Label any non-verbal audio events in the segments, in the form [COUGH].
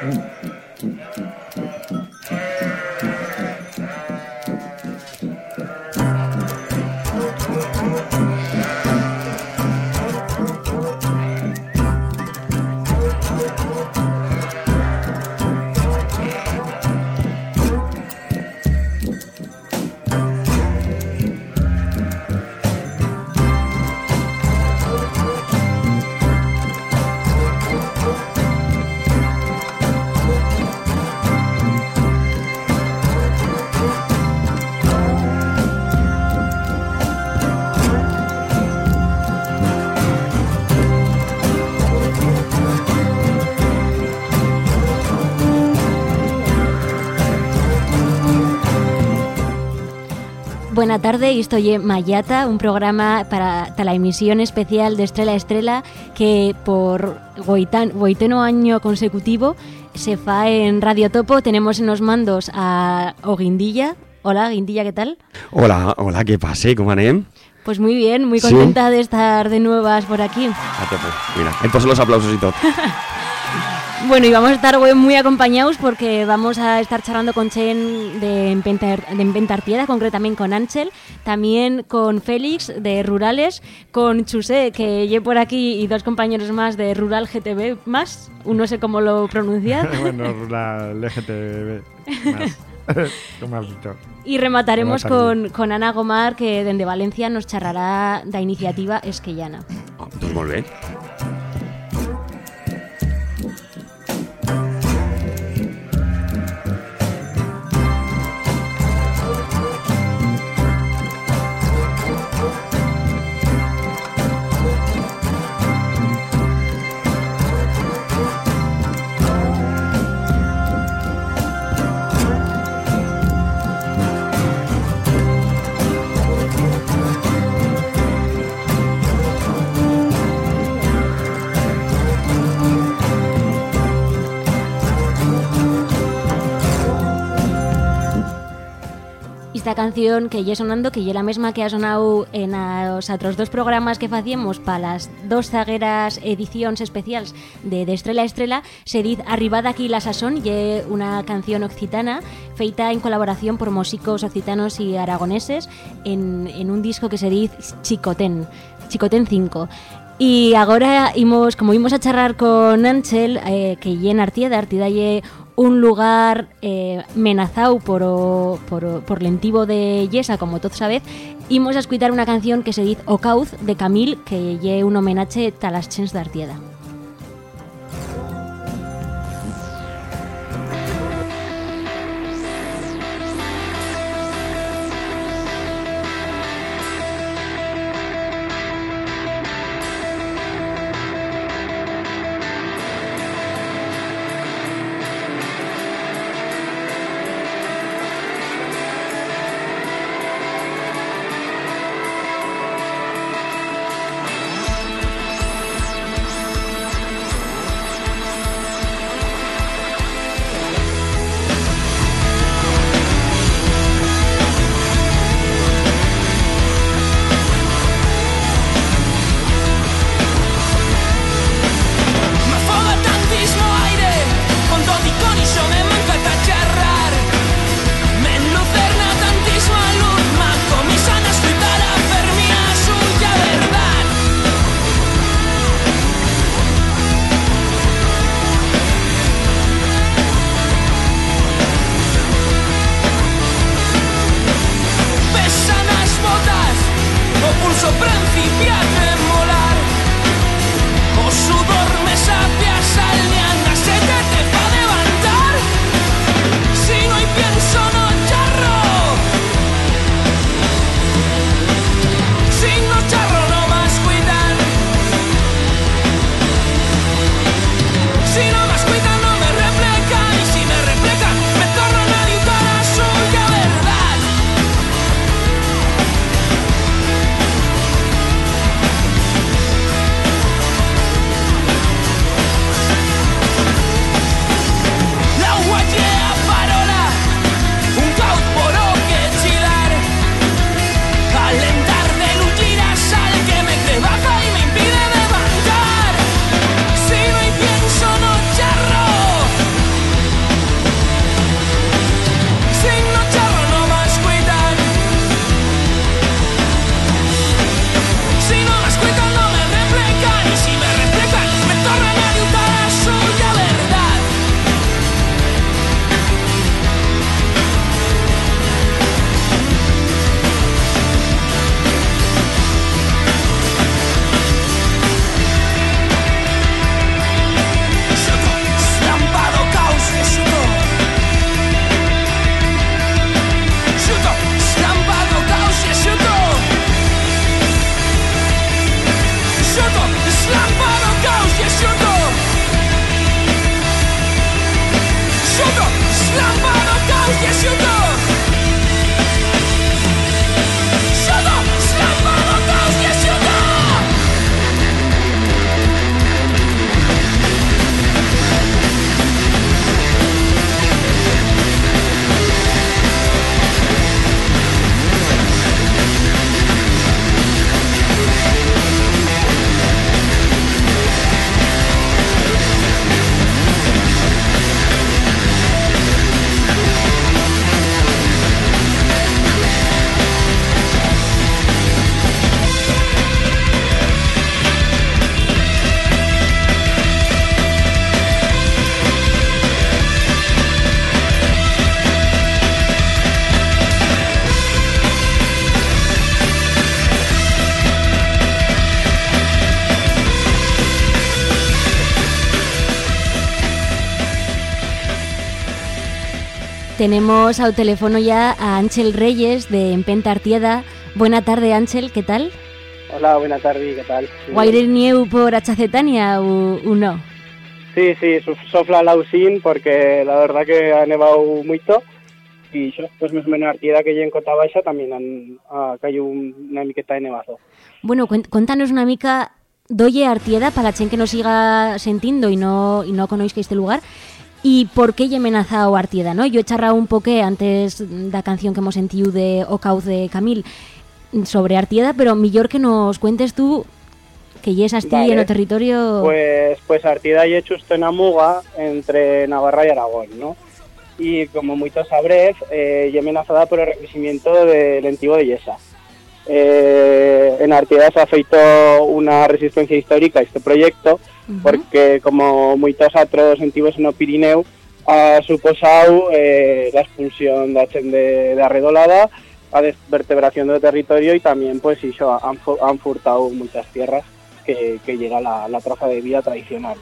Thank you. Buena tarde, estoy en Mayata, un programa para, la emisión especial de Estrella Estrella que por goiteno año consecutivo se fa en Radio Topo. Tenemos en los mandos a Oguindilla. Hola, Guindilla, ¿qué tal? Hola, hola, ¿qué pasa? ¿Cómo anem? Pues muy bien, muy contenta de estar de nuevas por aquí. A tope, mira, entonces los aplausos y todo. [LAUGHS] Bueno, y vamos a estar muy acompañados porque vamos a estar charlando con Chen de Empentartieda, concretamente con Ángel, también con Félix de Rurales, con Chusé, que llevo por aquí, y dos compañeros más de Rural GTV más, uno sé cómo lo pronunciar. [LAUGHS] bueno, Rural GTV más. [LAUGHS] Como has dicho. Y remataremos con, con, Ana Gomar, que desde Valencia nos charrará la iniciativa Esquellana. Pues muy bien. Que ya sonando, que ya la misma que ha sonado en los otros dos programas que hacíamos para las dos zagueras ediciones especiales de, de Estrella a Estrella, se dice Arribada aquí la sazón, y una canción occitana feita en colaboración por músicos occitanos y aragoneses en, en un disco que se dice Chicotén, Chicotén 5. Y ahora imos, como íbamos a charlar con Ángel, eh, que en Artieda, Artieda un lugar eh, menazado por, o, por, por lentivo de Yesa, como todos sabéis, íbamos a escuchar una canción que se dice O de Camil, que lle un homenaje a las chens de Artieda. Tenemos al teléfono ya a Ángel Reyes de Empenta Artieda. Buena tarde, Ángel, ¿qué tal? Hola, buena tarde, ¿qué tal? ¿Guaire nieu por Achacetania o, o no? Sí, sí, so- sofla lausín porque la verdad que ha nevado mucho y yo, pues más o menos Artieda que ya en Cota Baixa también han, ha caído un- una miqueta de nevazo. Bueno, contanos una mica doye Artieda para la que nos siga sentindo y no, y no conozca este lugar. Y por qué lle amenazado Artieda, ¿no? Yo he charrado un poqué antes da canción que hemos sentido de O Cauz de Camil sobre Artieda, pero mejor que nos cuentes tú que yes asti Vale. en el territorio... Pues, pues Artieda y hecho en Amuga entre Navarra y Aragón, ¿no? Y como muchos sabréis, eh, y amenazada por el requerimiento del antiguo de Yesa. Eh, en Artieda se ha feito una resistencia histórica a este proyecto Porque como muchos otros antiguos en el Pirineu ha suposado eh, la expulsión de, de, de arredolada, a desvertebración del territorio y también pues iso, han, han furtado muchas tierras que, que llega la, la traza de vida tradicional.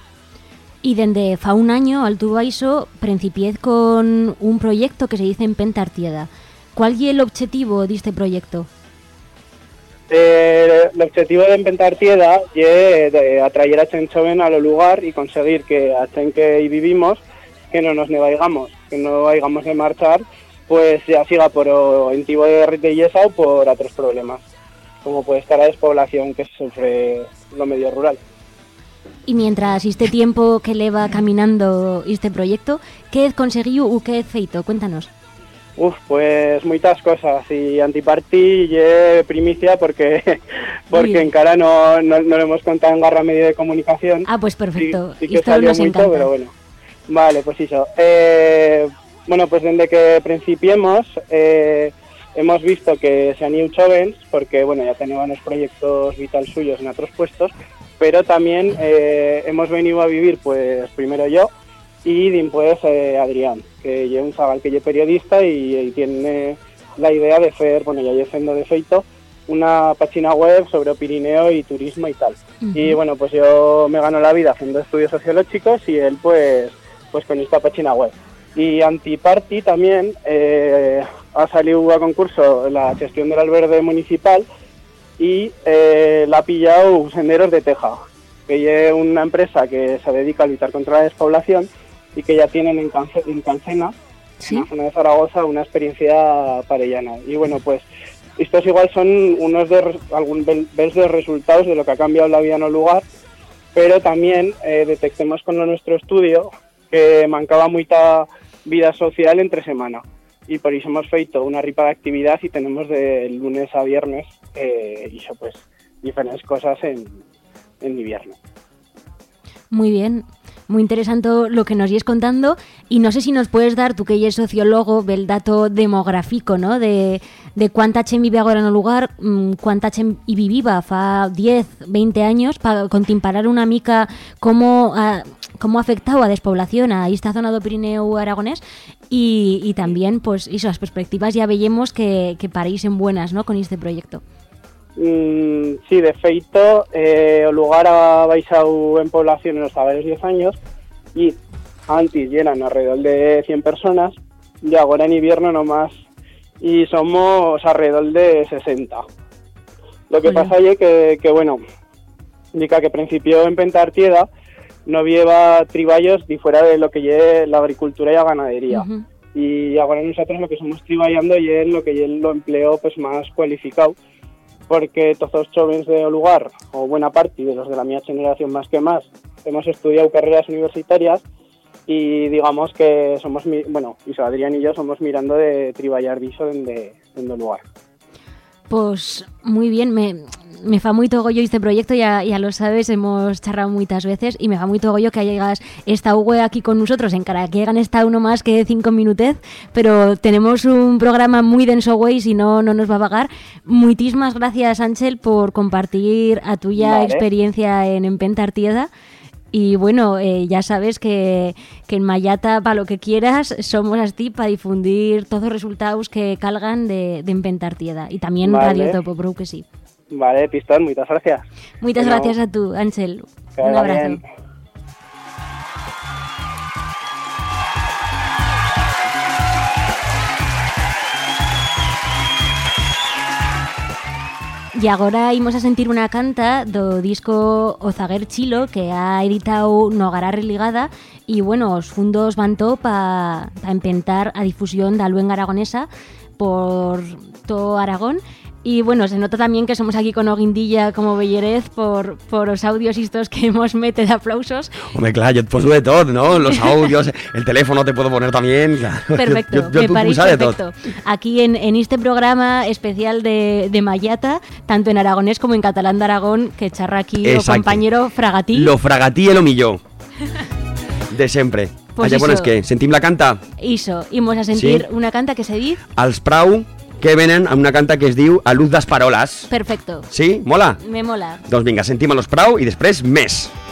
Y desde fa un año al Tubaiso principiez con un proyecto que se dice Empenta Artieda. ¿Cuál es el objetivo de este proyecto? Eh, el objetivo de inventar Tieda es de atraer a Chen joven a lo lugar y conseguir que a Chen que ahí vivimos, que no nos nevaigamos, que no hayamos de marchar, pues ya siga por o antiguo de, Yesa o por otros problemas, como puede estar la despoblación que sufre lo medio rural. Y mientras este tiempo que le va caminando este proyecto, ¿qué has conseguido o qué feito? Cuéntanos. Uf, pues muchas cosas y antiparti y primicia porque [LAUGHS] porque en cara no, no, no lo hemos contado en garra medio de comunicación. Ah, pues perfecto. Sí, sí que Esto salió nos mucho, encanta. pero bueno. Vale, pues eso. Eh, bueno, pues desde que principiemos eh, hemos visto que se han ido jóvenes, porque bueno, ya teníamos unos proyectos vital suyos en otros puestos, pero también eh, hemos venido a vivir, pues primero yo y después eh, Adrián, que es un chaval que es periodista y, y tiene la idea de hacer, bueno, ya haciendo de feito, una página web sobre Pirineo y turismo y tal. Ujú. Y bueno, pues yo me gano la vida haciendo estudios sociológicos y él pues, pues con esta página web. Y Antiparty también eh, ha salido a concurso la gestión del albergue municipal y eh, la ha pillado Senderos de Teja, que es una empresa que se dedica a luchar contra la despoblación y que ya tienen en, Cance- en Cancena, Sí. en la zona de Zaragoza, una experiencia parellana. Y bueno, pues estos igual son unos de algún ves de resultados de lo que ha cambiado la vida en el lugar, pero también eh, detectemos con nuestro estudio que mancaba mucha vida social entre semana. Y por eso hemos feito una ripa de actividad y tenemos de lunes a viernes eh, eso pues diferentes cosas en, en invierno. Muy bien. Muy interesante lo que nos ies contando y no sé si nos puedes dar, tú que eres sociólogo, el dato demográfico, ¿no? De, de cuánta chen vive ahora en el lugar, mm, cuánta chen y viviva fa 10, 20 años, para contimparar una mica cómo ha, cómo afectado a despoblación a esta zona do Pirineo aragonés y, y también, pues, eso, las perspectivas ya veíamos que, que parecen buenas, ¿no? Con este proyecto. Mm, sí, de feito, eh, o lugar ha baixado en población en los saberes 10 años y antes eran alrededor de 100 personas y ahora en invierno nomás y somos alrededor de 60. Lo que pasa es que, que, bueno, indica que principio en Pentartieda no lleva triballos ni fuera de lo que lleve la agricultura y la ganadería Ujú. y ahora nosotros lo que somos trabajando y es lo que yo lo empleo pues más cualificado porque todos los jóvenes de lugar o buena parte de los de la mi generación más que más hemos estudiado carreras universitarias y digamos que somos bueno y Adrián y yo somos mirando de triballar viso en el lugar Pues muy bien, me, me fa muy togollo este proyecto, ya, ya lo sabes, hemos charrado muchas veces y me fa muy togollo que llegas esta UE aquí con nosotros, en cara que llegan esta uno más que cinco minutez, pero tenemos un programa muy denso, güey, si no, no nos va a pagar. Muchísimas gracias, Ángel, por compartir a tuya Vale. experiencia en Empenta Artieda. Y bueno, eh, ya sabes que, que en Mayata, para lo que quieras, somos así para difundir todos los resultados que calgan de, de Empenta Artieda. Y también Vale. Radio Topo, creo que sí. vale pistón muchas gracias Muchas Bueno, gracias a tú, Ángel. Un abrazo. bien. Y agora imos a sentir unha canta do disco O Zaguer Chilo que ha editado Nogará Religada e, bueno, os fundos van to pa, pa empentar a difusión da luenga aragonesa por todo Aragón Y bueno, se nota también que somos aquí con Oguindilla como Bellerez por, por los audios estos que hemos [LAUGHS] mete de aplausos. Hombre, claro, yo pues de todo, ¿no? Los audios, el teléfono te puedo poner también. Claro. [LAUGHS] Perfecto, yo, yo me tú parece de todo. perfecto. Aquí en, en este programa especial de, de Mayata, tanto en aragonés como en catalán de Aragón, que charra aquí Exacto. compañero Fragatí. Lo fragatí e lo milló. [LAUGHS] De sempre. Pues iso. pones que sentim la canta Iso, imos a sentir Sí. una canta que se dice als Prau que venen amb una canta que es diu A luz das paroles. perfecto. Sí? Mola? Me mola. Doncs vinga, sentim a los Prau i després més. Thank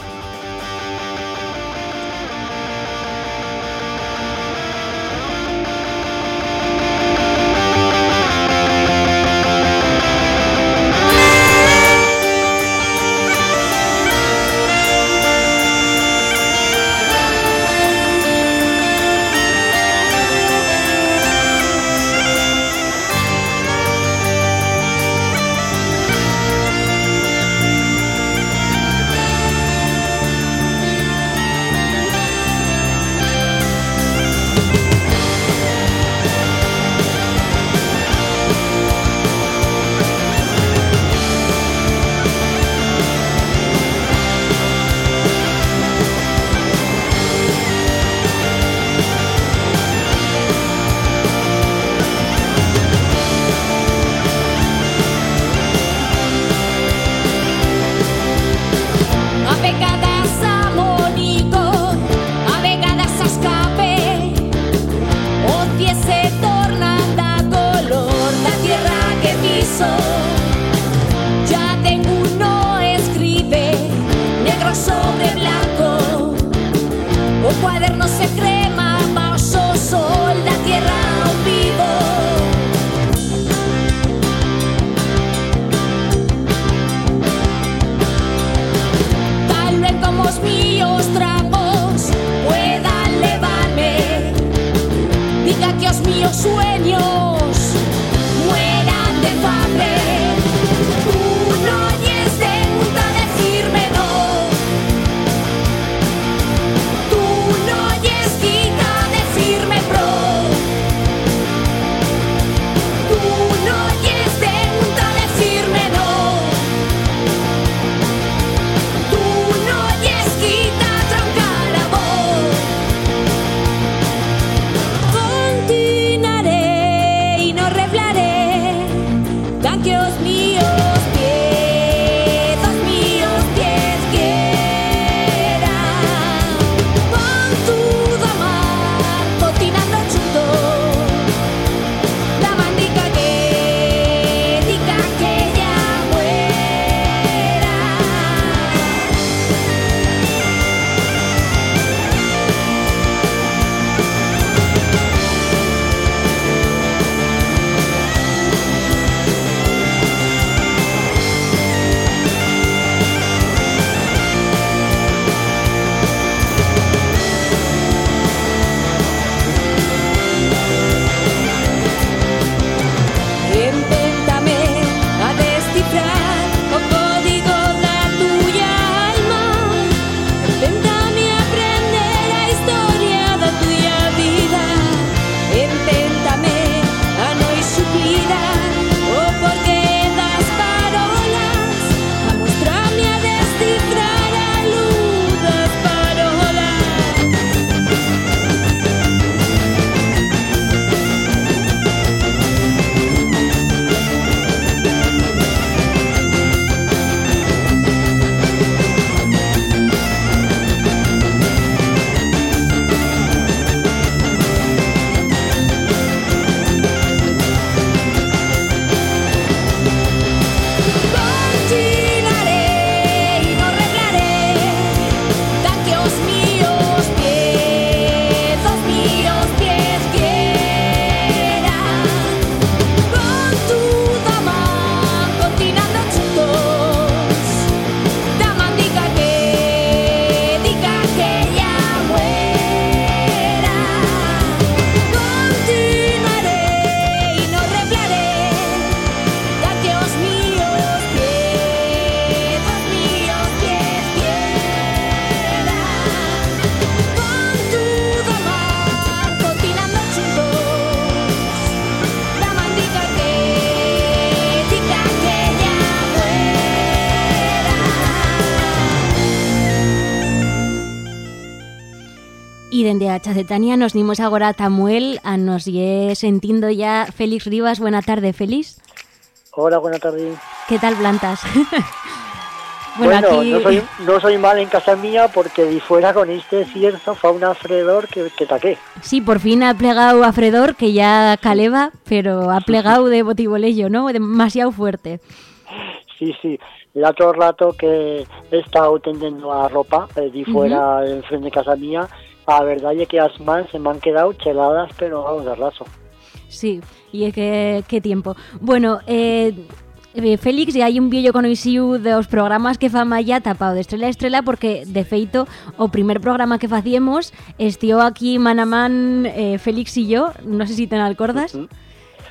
dende a Chacetania nos dimos agora a Tamuel a nos lle sentindo ya Félix Rivas. Buena tarde, Félix. Hola, buena tarde. ¿Qué tal plantas? [LAUGHS] Bueno, no, soy, no soy mal en casa mía porque di fuera con este cierzo fa un afredor que, que taqué. Sí, por fin ha plegado afredor que ya caleva, pero ha plegado de botibolello, ¿no? Demasiado fuerte. Sí, sí. El otro rato que he estado tendiendo a ropa eh, di fuera en frente de casa mía, la verdad es que las manos se me han quedado cheladas, pero vamos de raso. Sí, y es que qué tiempo. Bueno, eh, eh, Félix, e hai un vídeo conoisiu dos programas que fa Maya tapado de estrela a estrela porque, de feito, o primer programa que facíamos estió aquí man a man eh, Félix e yo, sei se si te acordas. Uh -huh.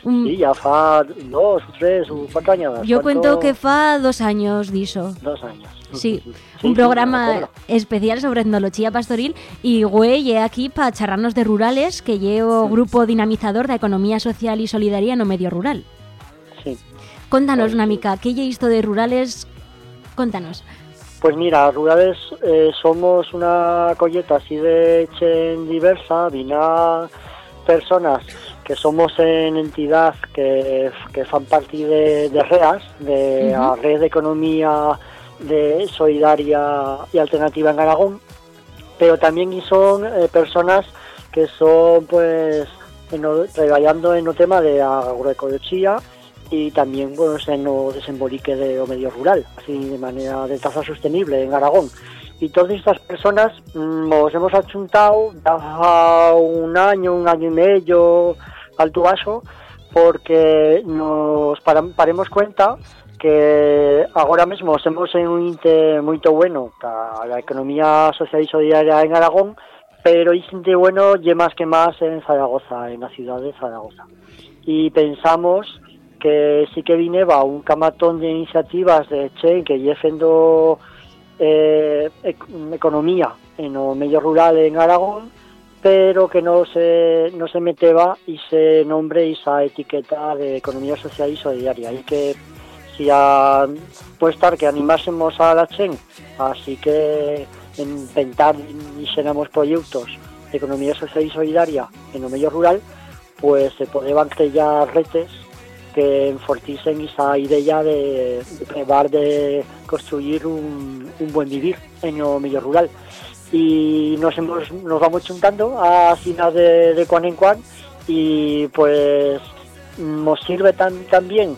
Un... Sí, ya fa dos, tres, un cuatro años. Yo cuento que fa dos años diso. Dos años. Sí, [LAUGHS] sí un programa especial sobre etnología pastoril y güey, aquí para charrarnos de rurales que llevo grupo dinamizador de economía social y solidaria no medio rural. Sí. Contanos una mica, ¿qué he visto de Rurales? Contanos. Pues mira, Rurales eh, somos una colleta así de chen diversa, vina personas que somos en entidad que, que fan parte de, de REAS, de la Red de Economía de Solidaria y Alternativa en Aragón, pero también son eh, personas que son pues en, trabajando en el tema de agroecología y también bueno, en no desembolique de o medio rural, así de manera de tasa sostenible en Aragón. Y todas estas personas mm, nos hemos achuntado hace un año, un año y medio al tubaso, porque nos paremos cuenta que ahora mismo estamos en un inte muy bueno para la economía social y solidaria en Aragón, pero es inte bueno y más que más en Zaragoza, en la ciudad de Zaragoza. Y pensamos que sí que vineba un camatón de iniciativas de Che que llefendo eh, economía en o medio rural en Aragón pero que no se no se meteba y se nombre esa etiqueta de economía social y solidaria y que si a, puede estar que animásemos a la Chen así que inventar y seremos proyectos de economía social y solidaria en el medio rural pues se podrían crear retes que enforticen esa idea de, probar de construir un, un, buen vivir en el medio rural. Y nos hemos nos vamos juntando a final de, de cuan en cuan y pues nos sirve tan también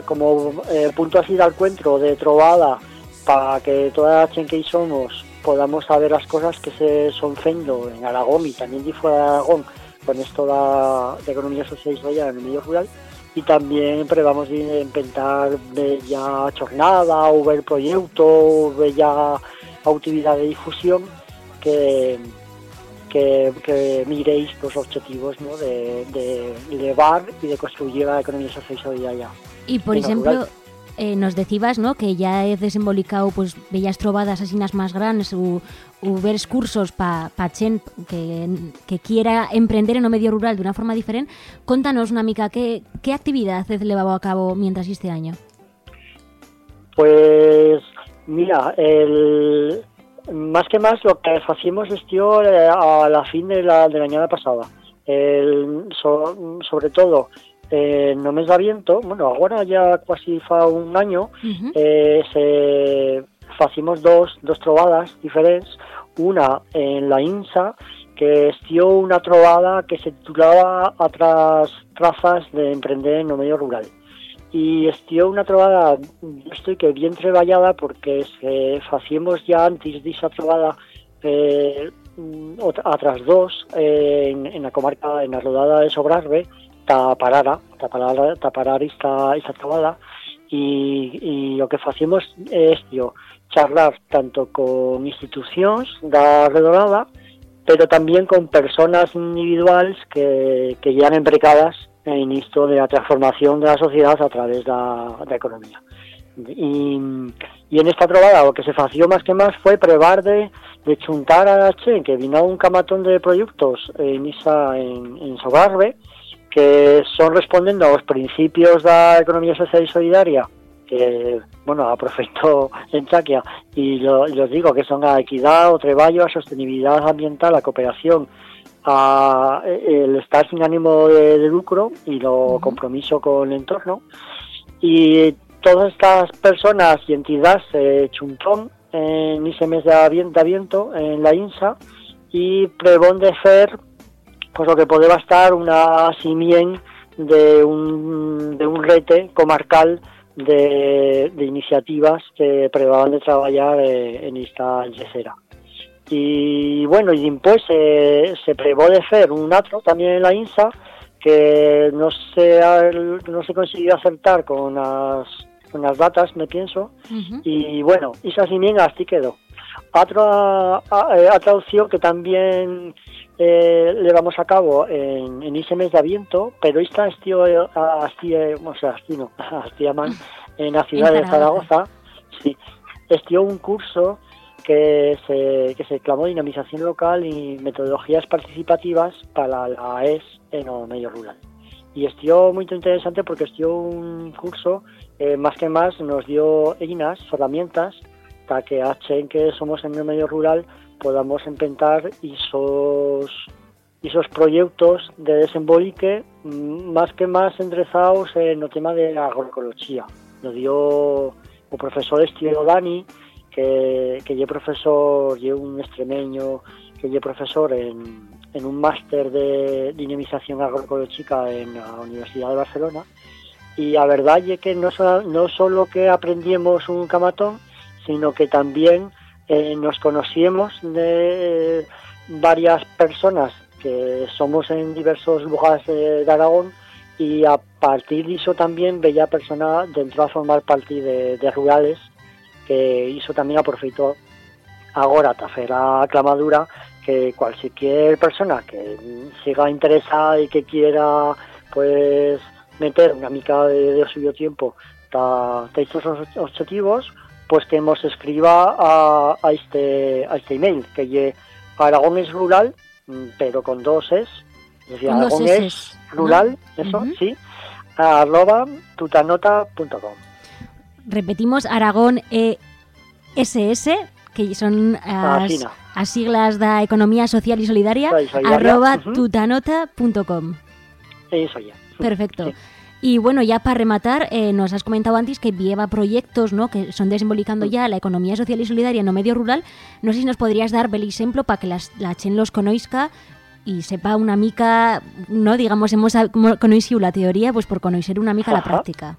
como eh, punto así de encuentro de trovada para que toda la que somos podamos saber las cosas que se son en Aragón y también fuera de Aragón con esto de, economía social social en el medio rural y también probamos de intentar ver ya jornada o ver proyecto ya actividad de difusión que, que, miréis los objetivos ¿no? de, de elevar y de construir la economía social solidaria. Y por ejemplo, eh, nos decías ¿no? que ya he desembolicado pues, bellas trovadas asinas más grandes o, o ver cursos para pa chen que, que quiera emprender en o medio rural de una forma diferente. Contanos una mica, ¿qué, qué actividad has llevado a cabo mientras este año? Pues mira, el, más que más lo que hacíamos estió eh, a la fin de la, de la añada pasada. El, so, sobre todo eh, no mes de aviento, bueno, agora ya casi fa un año, uh -huh. eh, se facimos dos, dos trovadas diferentes, una en la INSA, que estió una trovada que se titulaba Atras trazas de emprender en el medio rural. Y estió una trovada, yo estoy que bien treballada porque se ya antes de esa trovada eh, otras dos eh, en, en la comarca, en la rodada de Sobrarbe, taparara, taparara, taparar esta, esta trovada y, y lo que facemos es yo, charlar tanto con institucións da redorada, pero tamén con personas individuales que, que ya emprecadas en isto de la transformación de la sociedad a través da, da economía. Y, y en esta trovada o que se fació máis que máis foi prevar de, de chuntar a Che, que vino un camatón de proyectos en isa en, en Sobarbe, que son respondendo aos principios da economía social e solidaria que, bueno, aproveito [LAUGHS] en Chaquia y lo, y os digo que son a equidad, o treballo, a sostenibilidad ambiental, a cooperación, a eh, el estar sin ánimo de, de lucro y lo compromiso con el entorno. Y todas estas personas y entidades se chuntón en ese mes de avien- de aviento en la INSA y prevón de fer pues lo que podría estar una simien de un, de un rete comarcal de, de iniciativas que prevaban de trabajar eh, en esta yesera. Y bueno, y después se, se prevó de hacer un atro también en la INSA que no se, no se consiguió acertar con las, con las datas, me pienso, y bueno, esa también así quedó. Otra, eh, otra opción que también eh, le vamos a cabo en, en ese mes de aviento, pero esta estío, así, eh, o sea, así llaman, [LAUGHS] en la ciudad de Zaragoza. Sí, estío un curso que se, que se clamó dinamización local y metodologías participativas para la ES en el medio rural. Y estuvo muy interesante porque estuvo un curso, eh, más que más, nos dio einas, herramientas, para que en que somos en el medio rural podamos empentar esos, esos proyectos de desembolique mm, más que más enderezados en el tema de la agroecología. Lo dio el profesor Estilo Dani, que, que lle profesor, lle un extremeño, que lle profesor en, en un máster de dinamización agroecológica en la Universidad de Barcelona. Y la verdad es que no, no solo que aprendimos un camatón, sino que también eh, nos conocíamos de eh, varias personas que somos en diversos lugares de, Aragón y a partir de eso también veía personas dentro a formar parte de, de rurales que hizo también aprovechó ahora a clamadura que cualquier persona que siga interesada y que quiera pues meter una mica de, de suyo tiempo a estos os- objetivos pues que nos escriba a, a este a este email que lle Aragón es rural mm, pero con dos es es decir, Con dos Aragón es ¿no? rural eso Ujú. sí arroba tutanota.com Repetimos, Aragón ESS, que son as, as siglas da Economía Social y Solidaria, arroba ujú. tutanota.com. eso ya Perfecto. Sí. Y bueno, ya para rematar, eh, nos has comentado antes que lleva proyectos ¿no? que son desembolicando ya la economía social y solidaria en el medio rural. No sé si nos podrías dar bel ejemplo para que las, la chen los conozca y sepa una mica, no digamos, hemos conocido la teoría, pues por conocer una mica la Ajá. práctica.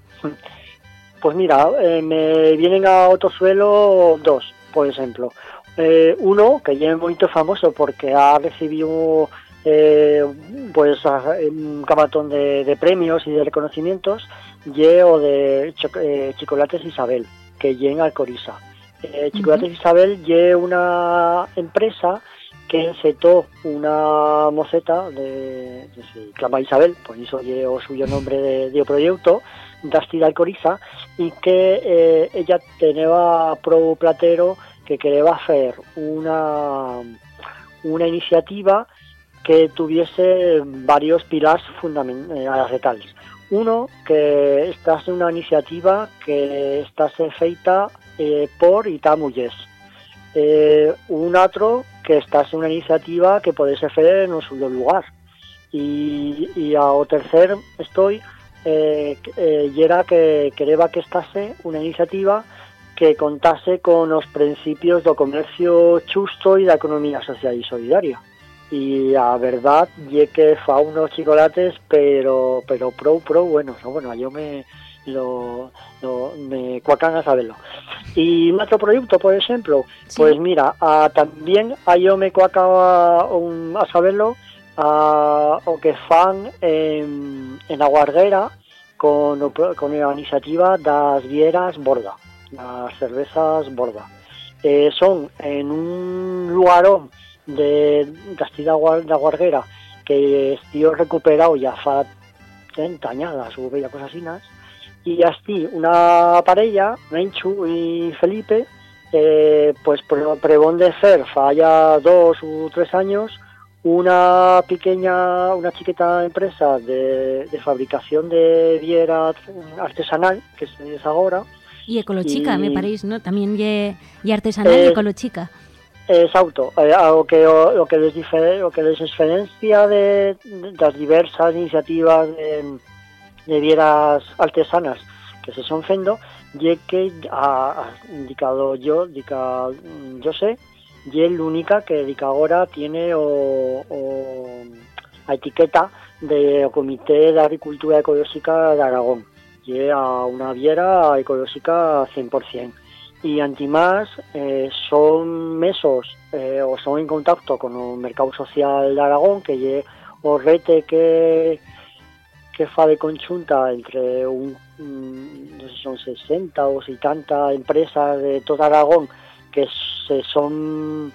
Pues mira, eh, me vienen a otro suelo dos, por ejemplo. Eh, uno, que ya es muy famoso porque ha recibido eh, pues a- un camatón de, de premios y de reconocimientos, ye o de Cho- eh, Chocolates Isabel, que ye en Alcoriza. Eh, Chocolates Isabel ye una empresa que encetó una moceta de, de se clama Isabel, por eso lle o suyo nombre de, proyecto, Dasti de Alcoriza, y que eh, ella tenía pro platero que quería hacer una, una iniciativa que tuviese varios pilares fundamentales. Uno, que esta es una iniciativa que está feita eh, por Itamuyes. Eh, un otro, que esta es una iniciativa que puede ser en un solo lugar. Y, y a o tercer estoy, eh, eh, y era que quería que estase una iniciativa que contase con los principios do comercio justo y da economía social y solidaria. Y a verdad, ye que fa unos chocolates, pero pero pro, pro, bueno, no, bueno, yo me lo, lo me cuacan a saberlo. Y otro producto, por ejemplo, Sí. pues mira, ah, también a yo me cuaca a, un- a saberlo a, o que fan en, en la guarguera con, con la iniciativa das vieras borda, las cervezas borda. Eh, son en un lugarón de Castilla da Guarguera que estío recuperado ya fa 30 añadas o bella cosas así y así una parella, Menchu y Felipe eh, pues pre- prevón de ser fa ya dos o tres años una pequeña, una chiquita empresa de, de fabricación de viera artesanal, que es ahora, Y Ecolochica, Y- me parece, ¿no? También y, y artesanal y Eh, Ecolochica. Exacto, eh, o que o, que les o que les diferencia de, de las diversas iniciativas de, de artesanas que se son fendo que ha, indicado yo, dica, yo sé, y es la única que dica ahora tiene o, o a etiqueta de o Comité de Agricultura Ecológica de Aragón. Y a una viera ecológica 100% y antimás eh, son mesos eh, o son en contacto con el mercado social de Aragón que lle o rete que que fa de conjunta entre un mm, no sé si son 60 o 70 empresas de todo Aragón que se son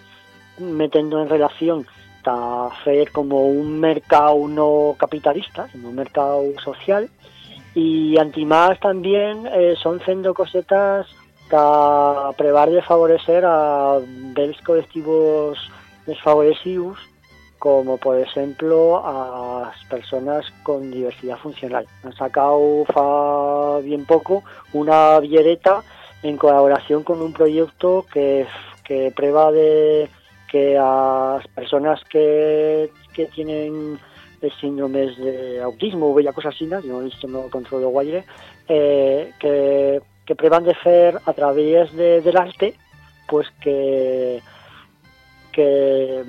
metiendo en relación para hacer como un mercado no capitalista, sino un mercado social. Y antimás también eh, son haciendo cosetas para prevar de favorecer a dels colectivos desfavorecidos como por ejemplo a personas con diversidad funcional. Han sacado fa bien poco una villereta en colaboración con un proyecto que, que prueba de que a personas que, que tienen síndromes de autismo o bella cosa así, ¿no? yo esto no controlo guaire, eh, que, que prueban de hacer a través de, del arte, pues que que,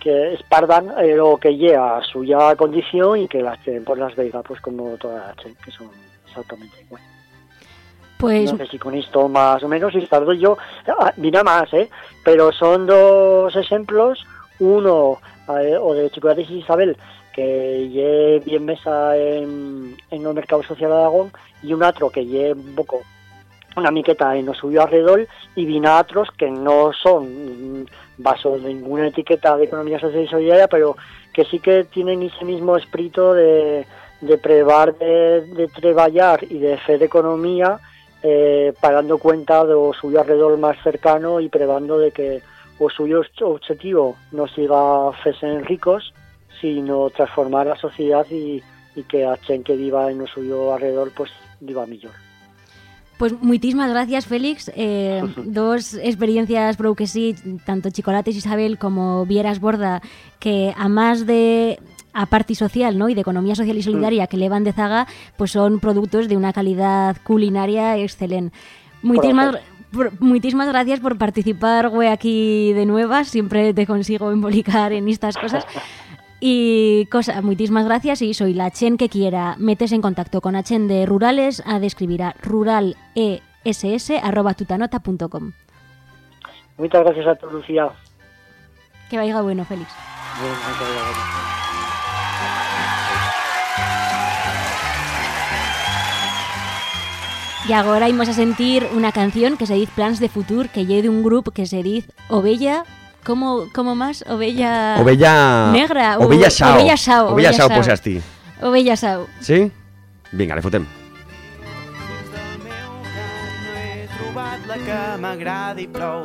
que espardan eh, lo que llega a suya condición y que las por las vegas, pues como todas las que son exactamente igual. Pues No sé si con esto más o menos, y tardo yo, ah, vino más, ¿eh? Pero son dos ejemplos, uno eh, o de Chocolates y Isabel, que lle bien mesa en, en el mercado social de Aragón, y un otro que lle un poco una miqueta en lo suyo alrededor, y vino otros que no son mm, bajo ninguna etiqueta de economía social y solidaria, pero que sí que tienen ese mismo espíritu de, de prevar de, de trabajar y de hacer economía eh, pagando cuenta do suyo alrededor más cercano y prevando de que o suyo objetivo no siga fesen ricos, sino transformar la sociedad y, y que a que viva en lo suyo alrededor pues viva mejor. Pues muchísimas gracias, Félix. Eh, [LAUGHS] dos experiencias, pro que sí, tanto Chicolates Isabel como Vieras Borda, que a más de a party social ¿no? y de economía social y solidaria que levan de Zaga, pues son productos de una calidad culinaria excelente. Muchísimas, muchísimas gracias por participar güey, aquí de nuevas. Siempre te consigo embolicar en estas cosas. [LAUGHS] Y cosa, muchísimas gracias y soy la Chen que quiera metes en contacto con Chen de Rurales a de escribir a ruraless@tutanota.com. Muchas gracias a todos, Lucía. Que vaya bueno, Félix. Bien, muchas gracias. Y ahora vamos a sentir una canción que se dice Plans de Futur, que lleve de un grupo que se dice Ovella, ¿cómo, cómo más? Ovella... Ovella... Negra, o- Ovella Sao. Ovella Sao, Ovella Ovella Sao, Sao. pues asti. Ovella Sau. Sí? Vinga, le fotem. Dins del meu cap no he trobat la que m'agradi prou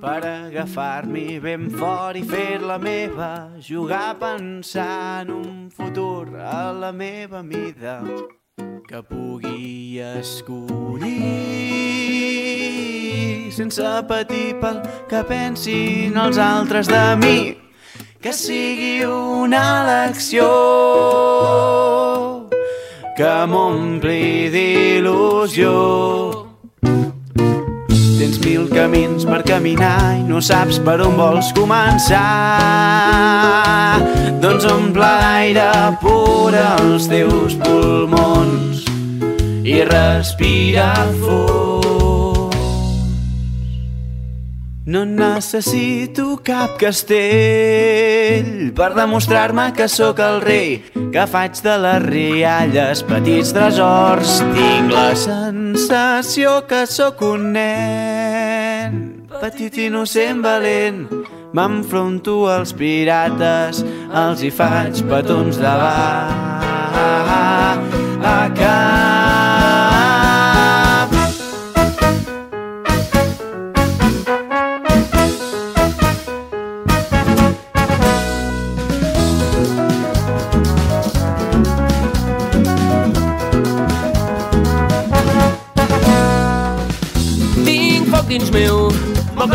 per agafar-m'hi ben fort i fer-la meva, jugar en un futur a la meva mida que pugui escollir sense patir pel que pensin els altres de mi que sigui una elecció que m'ompli d'il·lusió. Tens mil camins per caminar i no saps per on vols començar. Doncs omple d'aire pur els teus pulmons i respira fons. No necessito cap castell per demostrar-me que sóc el rei, que faig de les rialles petits tresors. Tinc la sensació que sóc un nen, petit innocent valent. M'enfronto als pirates, els hi faig petons de va a cap.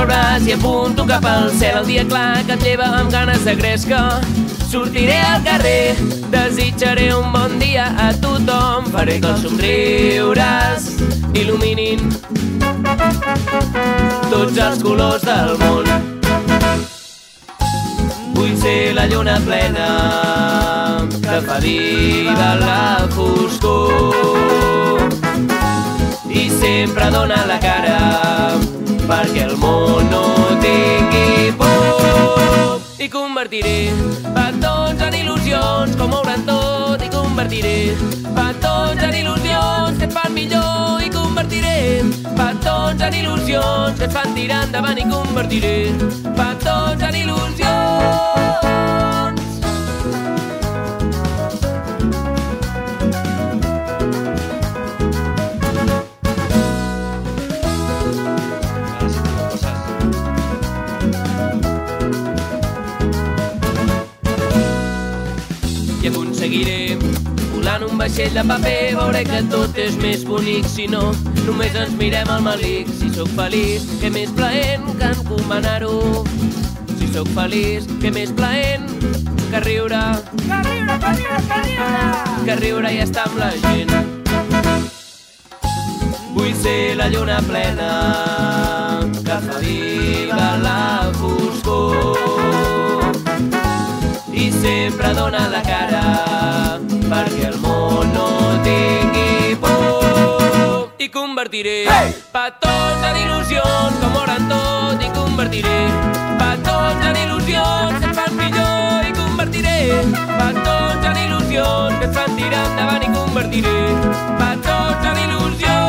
Braç i apunto cap al cel el dia clar que et lleva amb ganes de gresca. Sortiré al carrer, desitjaré un bon dia a tothom, faré que els somriures il·luminin tots els colors del món. Vull ser la lluna plena que fa viva la foscor i sempre dona la cara perquè el món no tingui por. I convertiré petons en il·lusions com mouran tot i convertiré petons en il·lusions que et fan millor i convertiré petons en il·lusions que et fan tirar endavant i convertiré petons en il·lusions. I aconseguiré volant un vaixell de paper veuré que tot és més bonic. Si no només ens mirem al malic si sóc feliç que més plaent que encomanar-ho? Si sóc feliç que més plaent que riure? Que riure, que riure, que riure! Que riure i estar amb la gent. Vull ser la lluna plena que fa viva la foscor sempre dona la cara perquè el món no tingui por. I convertiré hey! petons en il·lusions que moren tot i convertiré petons en il·lusions que et fan millor i convertiré petons en il·lusions que et fan tirar endavant i convertiré petons en il·lusions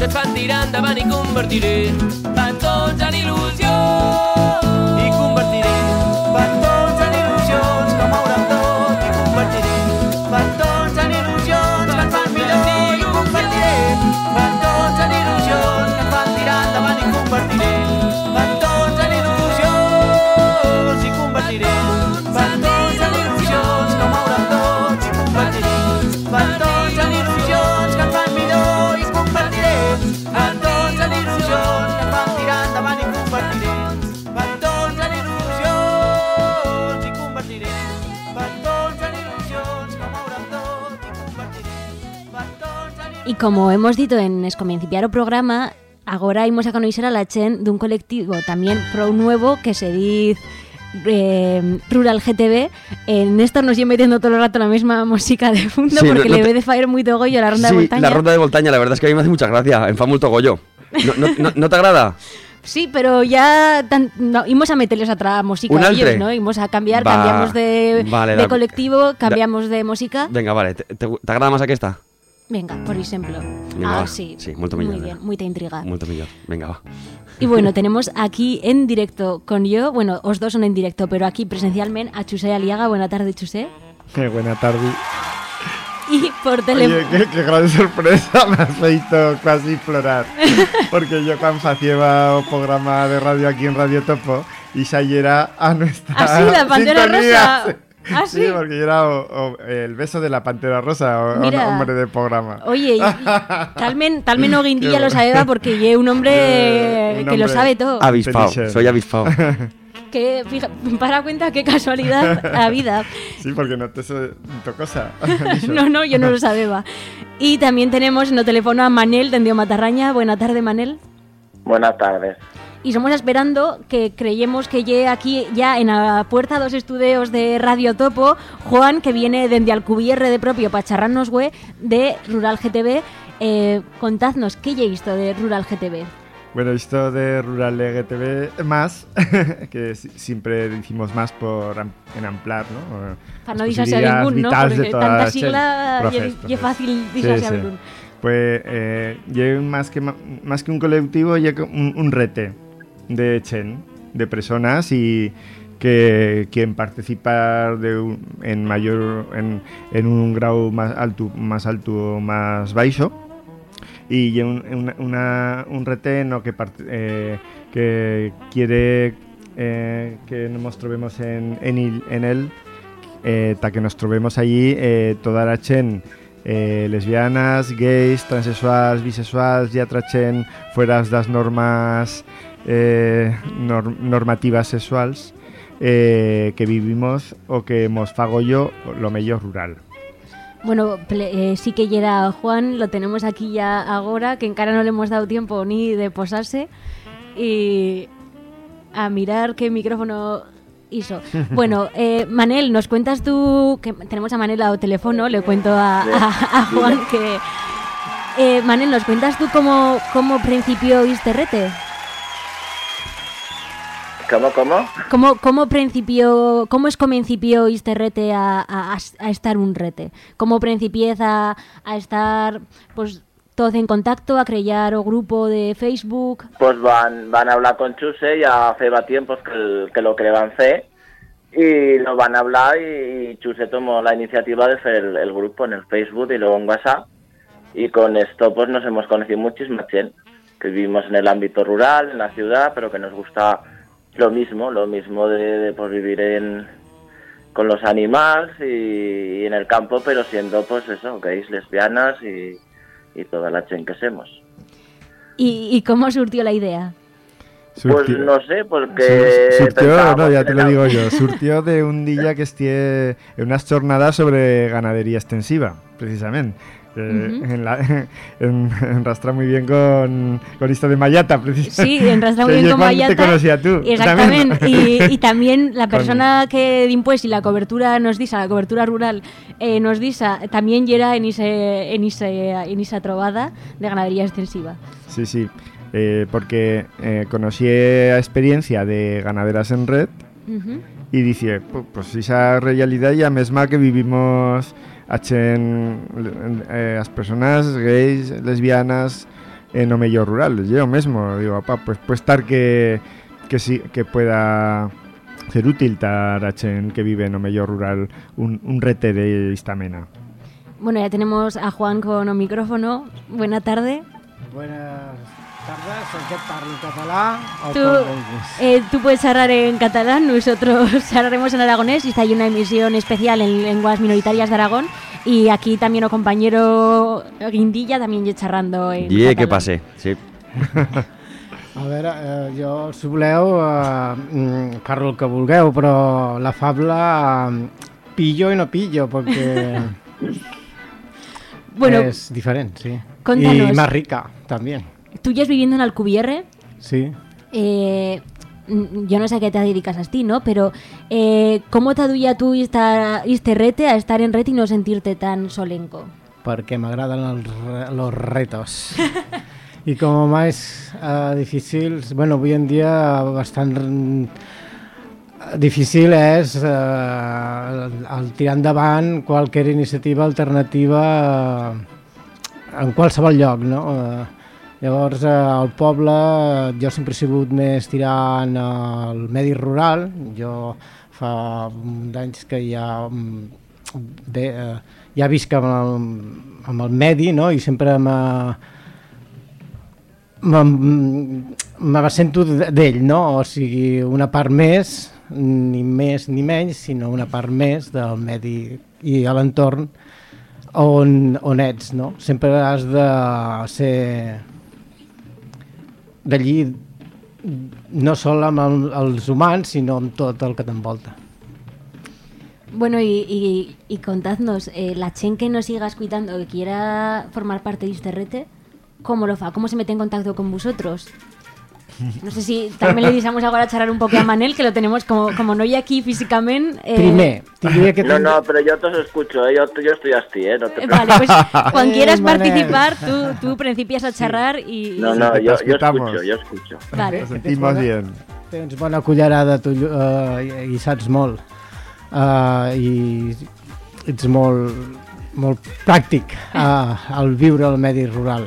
et fan tirar endavant i convertiré. Petons en il·lusions como hemos dicho en Escomencipiar o programa, ahora íbamos a conocer a la chen de un colectivo también pro nuevo que se dice eh, Rural GTV. En Néstor nos lleva metiendo todo el rato la misma música de fondo Sí, porque no le te- ve de faer muy togollo la ronda sí, de montaña. la ronda de Voltaña, la verdad es que a mí me hace mucha gracia. En fa molto gollo. ¿No, no, no, te agrada? Sí, pero ya tan, no, íbamos a meterles otra música ¿Un a ellos? ¿no? Íbamos a cambiar, Va, cambiamos de, vale, de la- colectivo, cambiamos de música. Venga, vale. Te, te, te agrada más aquesta? Venga, por ejemplo. Venga, ah, va. sí. Sí, molto Muy millor, bien, eh. muy te intriga. Molto millor. Venga, va. Y bueno, [LAUGHS] tenemos aquí en directo con yo, bueno, os dos son en directo, pero aquí presencialmente a Chusé Aliaga. Buena tarde, Chusé. Qué buena tarde. Y por Oye, teléfono. qué, qué gran sorpresa, me has feito casi florar. [LAUGHS] Porque yo cuando hacía programa de radio aquí en Radio Topo, y era a nuestra Ah, sí, la Pantera sintonía. Rosa. [LAUGHS] Ah, sí. porque yo era o- o el beso de la Pantera Rosa, o, o Mira. nombre de programa. Oye, y- talmen, talmen hoy [LAUGHS] en día Qué lo sabeba porque lle un hombre un que lo hombre. sabe todo. Avispao, soy avispao. [LAUGHS] Que, fija, para cuenta qué casualidad la vida. Sí, porque no te sé tu cosa. [LAUGHS] No, no, yo no lo sabía. Y también tenemos en el teléfono a Manel Tendio Matarraña. Buena tarde, Manel. Buenas tardes. Y somos esperando que creyemos que llegue aquí ya en la puerta dos estudios de Radio Topo Juan, que viene desde Alcubierre de propio para charrarnos güey, de Rural GTV. Eh, contadnos, ¿qué lle esto de Rural GTV? Bueno, esto de Rural LGTB más, [LAUGHS] que si- siempre decimos más por am- en amplar, ¿no? Para no disarse a ningún, ¿no? Porque tanta la sigla profes. fácil Sí, a algún. pues eh, más que más que un colectivo, un, un rete de Chen, de personas y que quieren participar de un- en mayor en, en un grado más alto más alto o más baixo. Y un, una- un que part- eh, que quiere eh, que nos trobemos en, en, él eh, que nos trobemos allí eh, toda la chen eh, lesbianas, gays, transexuals, bisexuals y otra chen fuera das normas eh, nor- normativas sexuals eh, que vivimos o que mos fago yo lo mellor rural. Bueno, ple- eh, sí que llega Juan, lo tenemos aquí ya ahora, que en cara no le hemos dado tiempo ni de posarse y a mirar qué micrófono hizo. [LAUGHS] Bueno, eh, Manel, nos cuentas tú, que tenemos a Manel al teléfono, le cuento a, a- a Juan que... Eh, Manel, ¿nos cuentas tú cómo, cómo principió este rete? ¿Cómo, cómo? ¿Cómo, cómo principió, cómo es principió este rete a, a, a estar un rete? ¿Cómo principieza a estar pues todos en contacto, a crear o grupo de Facebook? Pues van, van a hablar con Chuse, ya hace va tiempos que, el- que lo crean fe y lo van a hablar y Chuse tomó la iniciativa de hacer el, el grupo en el Facebook y luego en WhatsApp y con esto pues nos hemos conocido muchísima gente que vivimos en el ámbito rural, en la ciudad, pero que nos gusta lo mismo, lo mismo de, de, pues, vivir en, con los animales y, y en el campo, pero siendo pues eso, gays, lesbianas y, y toda la gente que somos. ¿Y, y cómo surtió la idea? Pues Surtió- no sé, porque... Sur- surtió, no, ya te lo digo yo, surtió de un día que esté en unas jornadas sobre ganadería extensiva, precisamente. Eh, Ujú. en la, [LAUGHS] en, enrastra muy bien con, con esto de Mayata, precisamente. Sí, enrastra muy Que bien con Mayata. te conocía tú. Exactamente. también. Y, y también la Con- persona que de impuestos y la cobertura nos dice, la cobertura rural eh, nos dice, también llega en ese, en ese, en esa trovada de ganadería extensiva. Sí, sí, eh, porque eh, conocí a experiencia de ganaderas en red Ujú. y dice, "Pu- pues esa realidad ya mesma que vivimos en eh, las personas gays, lesbianas en o mellor rural, yo mismo, digo, "Apa, pues puede estar que, que sí, que pueda ser útil tar a chen que vive en o mellor rural un, un rete de esta mena. Bueno, ya tenemos a Juan con un micrófono. Buena tarde. Buenas tardes, ¿en qué parlo en catalán? o Tú, eh, tú puedes hablar en catalán, nosotros [LAUGHS] hablaremos en aragonés y está ahí una emisión especial en lenguas minoritarias de Aragón y aquí también o compañero Guindilla también ya charrando en Y que catalán. pase, sí. [LAUGHS] A veure, eh, jo, si voleu, eh, mm, parlo el que vulgueu, però la fabla eh, pillo i no pillo, perquè [LAUGHS] Bueno, és diferent, sí. contanos. I més rica, també. Tú ya es viviendo en Alcubierre. Sí. eh, mm, yo no sé a qué te dedicas a ti, ¿no? Pero eh, ¿cómo te aduya tú esta, este rete a estar en red y no sentirte tan solenco? perquè m'agraden els, re- los retos. I com a més eh, difícils, bueno, avui en dia bastant eh, difícil és eh, el, el tirar endavant qualque iniciativa alternativa eh, en qualsevol lloc, no? Eh, llavors, eh, al poble eh, jo sempre he sigut més tirant al medi rural, jo fa uns anys que ja mm, bé, eh, ja visc amb el, amb el medi no? i sempre m'ha me, me sento d'ell, no? O sigui, una part més, ni més ni menys, sinó una part més del medi i a l'entorn on, on ets, no? Sempre has de ser d'allí no sol amb el, els humans, sinó amb tot el que t'envolta. Bueno, y, y, y contadnos, eh, la chen que nos siga escuchando, que quiera formar parte de este rete, ¿cómo lo fa? ¿Cómo se mete en contacto con vosotros? No sé si también le disamos ahora a charlar un poco a Manel, que lo tenemos como, como no hay aquí físicamente. eh, Primer, que... No, no, pero yo te os escucho, ¿eh? yo, yo estoy así, ¿eh? No te eh, Vale, pues cuando [LAUGHS] Eh, quieras Manel. participar, tú, tú [LAUGHS] principias a charlar y... No, Sí, no, yo, yo escucho, yo escucho. Vale. Nos sentimos bien. Tens bona cullerada tu, uh, i, i saps molt. Uh, I ets molt, molt pràctic uh, al viure al medi rural.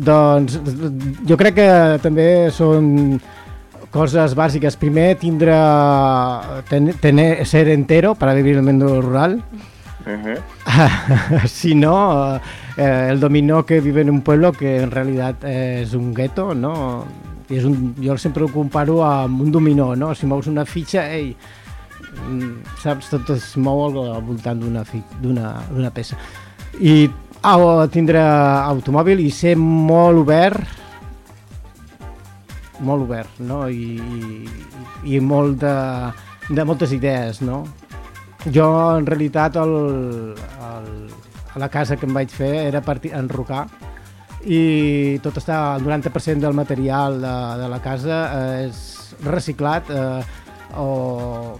Doncs jo crec que també són coses bàsiques. Primer, tindre, ten, tener, ser entero para vivir en el mundo rural. Ujú. [LAUGHS] si no, eh, el dominó que vive en un pueblo que en realidad és un gueto, no? I és un, jo sempre ho comparo amb un dominó, no? Si mous una fitxa, ei, mm, saps, tot es mou al, voltant d'una peça. I au, tindre automòbil i ser molt obert, molt obert, no? I, i, i molt de, de moltes idees, no? Jo, en realitat, el, el, a la casa que em vaig fer era partir, enrocar i tot està, el 90% del material de, de la casa eh, és reciclat eh, o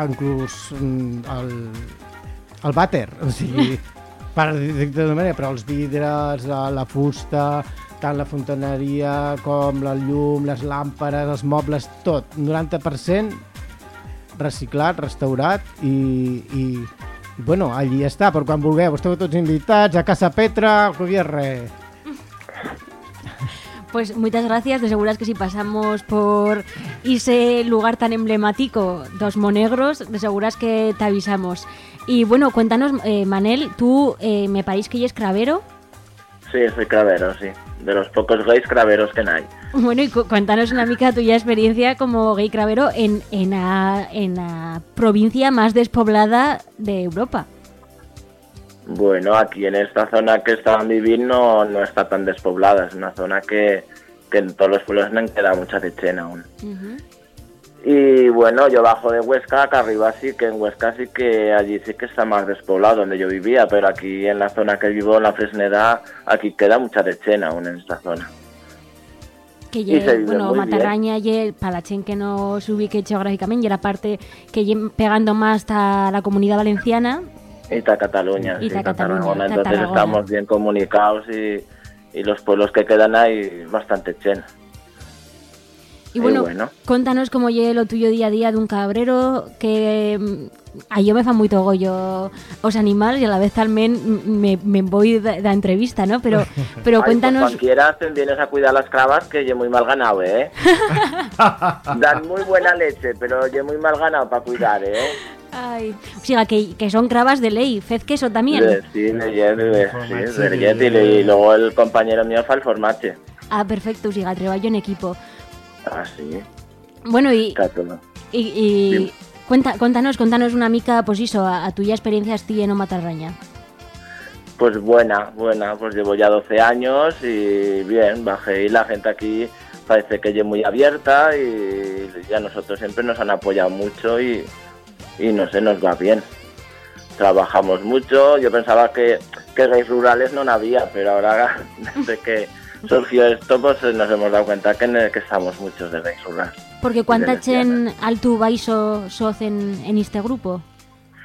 inclús mm, el, el vàter, o sigui, [LAUGHS] per dir de manera, però els vidres, la, fusta, tant la fontaneria com la llum, les làmperes, els mobles, tot, 90% reciclat, restaurat i, i, i bueno, allí està, per quan vulgueu, esteu tots invitats a Casa Petra, Gutiérrez. [LAUGHS] Pues muchas gracias, de seguras que si pasamos por ese lugar tan emblemático, Dos Monegros, de seguras que te avisamos. Y bueno, cuéntanos, eh, Manel, tú eh, me parís que eres cravero. Sí, soy cravero, sí. De los pocos gays craveros que hay. [LAUGHS] Bueno, y cu- cuéntanos una mica tuya experiencia como gay cravero en, en, la, en la provincia más despoblada de Europa. Bueno, aquí en esta zona que estaban viviendo no, no está tan despoblada. Es una zona que, que en todos los pueblos no queda mucha techena aún. Y bueno, yo bajo de Huesca, acá arriba sí que en Huesca sí que allí sí que está más despoblado donde yo vivía, pero aquí en la zona que vivo, en la Fresneda, aquí queda mucha techena aún en esta zona. Que Y vive bueno, Matarraña, lle, para la que no se ubique geográficamente, y la parte que lle pegando más a la comunidad valenciana. Y está Cataluña, Y sí, ta Cataluña, ta Entonces Tarragona. estamos bien comunicados y, y los pueblos que quedan ahí bastante chena. Y bueno, bueno. contanos cómo lle lo tuyo día a día de un cabrero que mm, a yo me fa muy togollo os animales y a la vez también me, me voy de, la entrevista, ¿no? Pero, [LAUGHS] pero Ay, pues cuéntanos... cuando quieras te vienes a cuidar las cravas que yo muy mal ganado, ¿eh? [LAUGHS] Dan muy buena leche, pero yo muy mal ganado para cuidar, ¿eh? Ay, o sea, que, que son cravas de ley. Fez queso también. Sí, de Jet, sí, de Jet, y, luego el compañero mío fa el formache. Ah, perfecto, o sea, trabajo en equipo. Ah, sí, Bueno, y, y, y cuenta, contanos, contanos una mica, pues eso, a, a tuya experiencia esti en o Matarraña. Pues buena, buena, pues llevo ya 12 años y bien, bajé y la gente aquí parece que es muy abierta y ya nosotros siempre nos han apoyado mucho y, y no sé, nos va bien. Trabajamos mucho, yo pensaba que, que gays rurales no había, pero ahora [LAUGHS] desde que surgió esto pues nos hemos dado cuenta que, ne- que estamos muchos de rurales. Porque cuánta chen altu baiso soz en, en este grupo.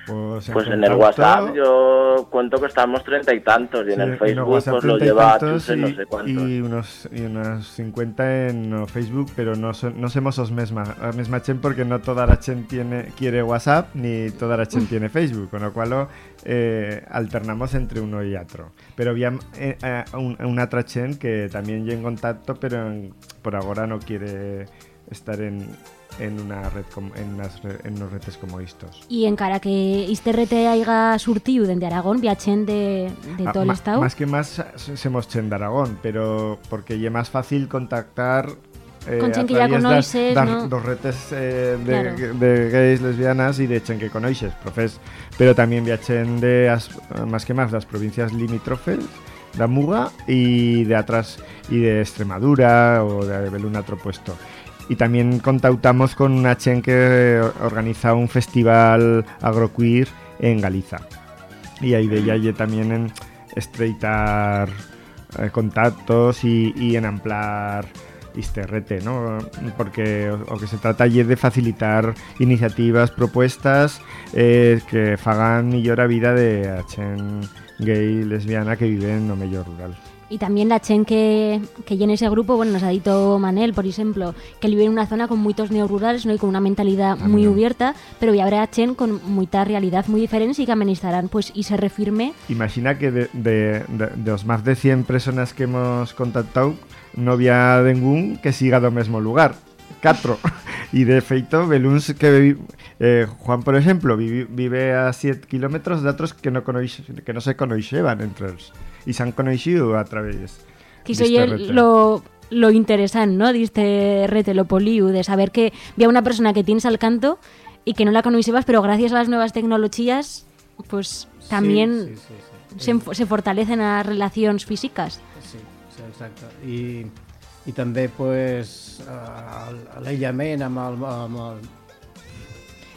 Pues, Pues en el WhatsApp yo cuento que estamos treinta y tantos y en el Facebook pues lo lleva no sé cuántos. Y unos, y unos 50 en Facebook, pero no, no somos os mesma, a mesma chen porque no toda la chen tiene, quiere WhatsApp ni toda la chen tiene Facebook, con lo cual eh, alternamos entre uno y otro. Pero había eh, eh, un, una otra chen que también ya en contacto, pero en- por ahora no quiere estar en, en una red com- en, unas en unos redes como estos. Y en cara que este rete haiga surtiu dende Aragón, viachen de, de Ah, todo el estado. Más que más se- somos chen de Aragón, pero porque ya es más fácil contactar eh, Con chen que ya través das- ¿no? dos redes eh, de, Claro. de gays, lesbianas y de chen que conoices, profes. Pero también viachen de as- más que más las provincias limítrofes de Muga y de atrás y de Extremadura o de algún otro puesto. Y también contautamos con una chen que organiza un festival agroqueer en Galiza. Y ahí de ella también en estreitar eh, contactos y, y en ampliar este rete, ¿no? Porque o, o que se trata allí de facilitar iniciativas, propuestas eh, que fagan millor a vida de a chen gay lesbiana que vive en o mellor rural. Y también la chen que, que en ese grupo, bueno, nos ha dicho Manel, por ejemplo, que vive en una zona con muchos neorurales ¿no? y con una mentalidad muy abierta, pero y habrá chen con mucha realidad muy diferente y que amenizarán pues y se refirme. Imagina que de, de, de, de los más de 100 personas que hemos contactado, no había ningún que siga do mesmo lugar. Catro. [LAUGHS] Y de feito, Beluns que vi- eh, Juan, por ejemplo, vive, vive a 7 kilómetros de otros que no, conoix, que no se coneixeban entre ellos. Y se han conocido a través Que de soy este lo, lo interesante, ¿no? De este rete, lo poliu, de saber que había una persona que tienes al canto y que no la conocías, pero gracias a las nuevas tecnologías, pues también Sí, sí, sí, sí. Se, se fortalecen las relaciones físicas. Exacte. I, i també pues, eh, l'aïllament amb el, amb el...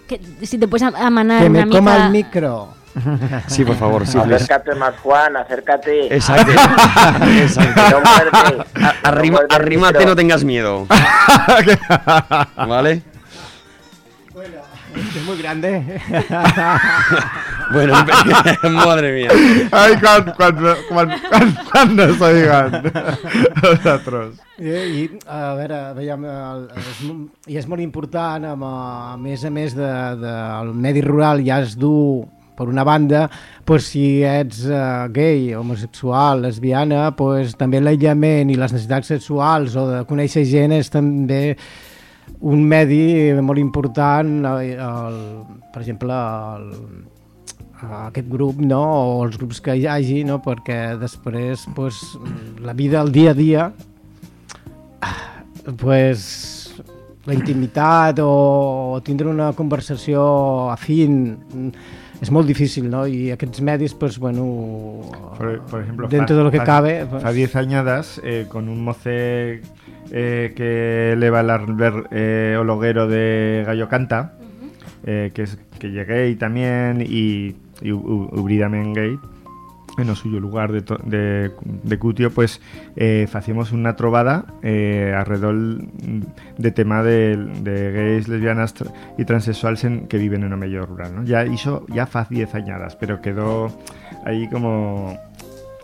Que, si te puedes am- amanar Que una me coma el micro. Sí, por favor, sí. Acércate más, Juan, acércate. Exacto. [LAUGHS] Exacto. No muerde. No arrímate, no tengas miedo. [LAUGHS] ¿Vale? Es muy grande. [LAUGHS] Bueno, [LAUGHS] madre mía. Ay, cuando, cuando, cuando, cuando se oigan los [LAUGHS] otros. I, i a veure, veiem, el, és, i és molt important, amb, eh, a més a més del de, del medi rural ja es du per una banda, pues, si ets uh, gay, homosexual, lesbiana, pues, també l'aïllament i les necessitats sexuals o de conèixer gent és també un medi molt important, eh, el, per exemple, el, aquest grup, no? o els grups que hi hagi, no? perquè després pues, la vida, el dia a dia, pues, la intimitat o tindre una conversació afín és molt difícil, ¿no? I aquests medis, pues, bueno, Por, por ejemplo, dentro fa- de lo que fa- cabe... pues, Fa 10 añadas, eh, con un moce eh, que eleva el arber eh, hologuero de Gallo Canta, eh, que, es, que llegué y también, y, y u- u- ubrí también gay, en el suyo lugar de, de, de Cutio, pues eh, hacíamos una trovada eh, alrededor de tema de, de gays, lesbianas tra- y transexuales en- que viven en un medio rural. ¿no? Ya hizo ya fa 10 añadas, pero quedó ahí como...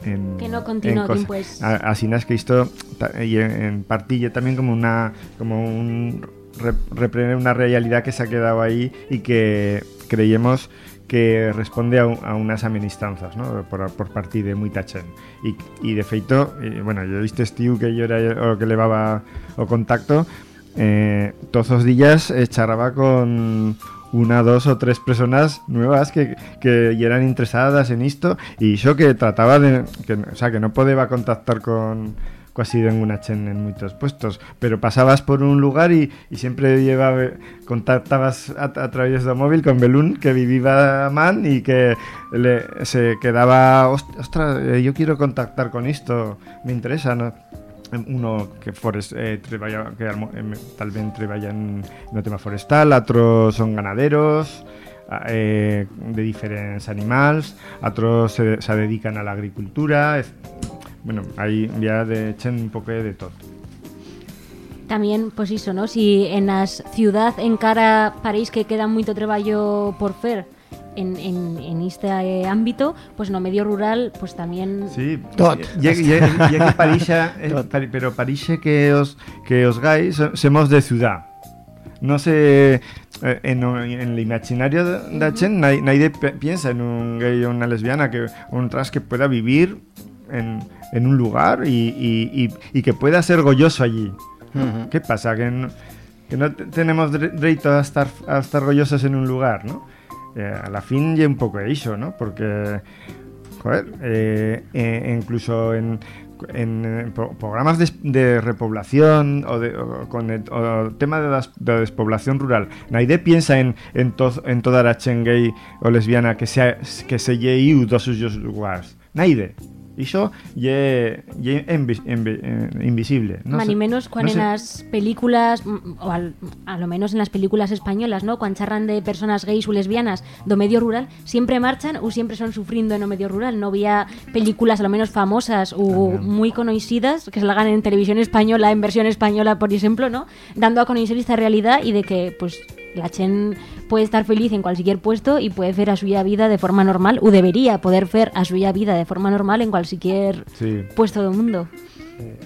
En, Que no continuó, pues. Así es que esto y en, en partilla también como una como un re- reprender una realidad que se ha quedado ahí y que creíamos que responde a, a unas amenizanzas ¿no? por, por parte de muy tachen y, y de feito eh, bueno yo he visto estiu que yo era o que levaba o contacto eh, todos los días eh, charraba con una, dos o tres personas nuevas que, que eran interesadas en esto y yo que trataba de que, o sea que no podía contactar con casi ninguna chen en muchos puestos pero pasabas por un lugar y, y siempre llevaba contactabas a, a través del móvil con Belún que vivía man y que le, se quedaba "Ost- ostras eh, yo quiero contactar con esto me interesa ¿no? uno que forest, eh, que em, tal vez treballa en, el tema forestal, otros son ganaderos eh, de diferentes animales, otros se, se dedican a la agricultura. Bueno, ahí ya de echen un poco de todo. También, pues eso, ¿no? Si en las ciudad encara parece que queda mucho trabajo por fer en, en, en este eh, ámbito, pues no medio rural, pues también... Sí, Tot. Ya, ya- ya que parisha, eh, pari- pero parece que os, que os gays so- somos de ciudad. No sé, eh, en, en el imaginario de, de Chen, nadie, nadie piensa en un gay o una lesbiana, que un trans que pueda vivir en, en un lugar y, y- y- y que pueda ser orgulloso allí. Ujú. ¿Qué pasa? Que no, que no te- tenemos derecho a estar, a estar orgullosos en un lugar, ¿no? Eh, a la fin ya un poco eso, ¿no? Porque, joder, eh, eh, incluso en, en, eh, pro- programas de, de repoblación o, de, o con el o tema de, las- de despoblación rural, nadie piensa en, en, to- en toda la chen gay o lesbiana que, sea, que se lle iu dos sus lugares. Nadie. Y eso ye, eh, invisible. No sé- menos cuando no en las películas, mm, o al- a lo menos en las películas españolas, ¿no? Cuando charran de personas gays o lesbianas do medio rural, siempre marchan o siempre son sufriendo en medio rural. No había películas a lo menos famosas o muy conocidas que se hagan en televisión española, en versión española, por ejemplo, ¿no? Dando a conocer esta realidad y de que, pues, La Chen puede estar feliz en cualquier puesto y puede hacer a suya vida de forma normal, o debería poder hacer a suya vida de forma normal en cualquier Sí. puesto del mundo.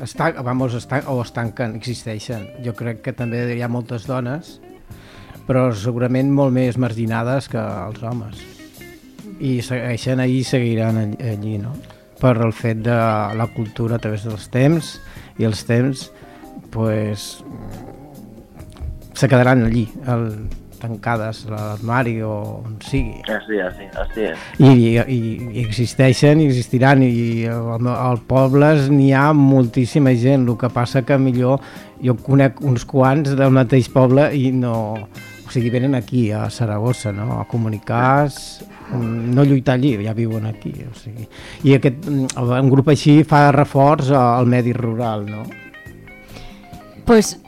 Està, vamos, estan, o es tanquen, existeixen. Jo crec que també hi ha moltes dones, però segurament molt més marginades que els homes. I segueixen ahir i seguiran all- allí, no? Per el fet de la cultura a través dels temps i els temps, pues, se quedaran allí, el, tancades a l'armari o on sigui. Así, así es. I, i, i existeixen i existiran i al, al pobles n'hi ha moltíssima gent, el que passa que millor jo conec uns quants del mateix poble i no... O sigui, venen aquí, a Saragossa, no? A comunicar, no lluitar allí, ja viuen aquí, o sigui. I aquest, un grup així fa reforç al medi rural, no? Pues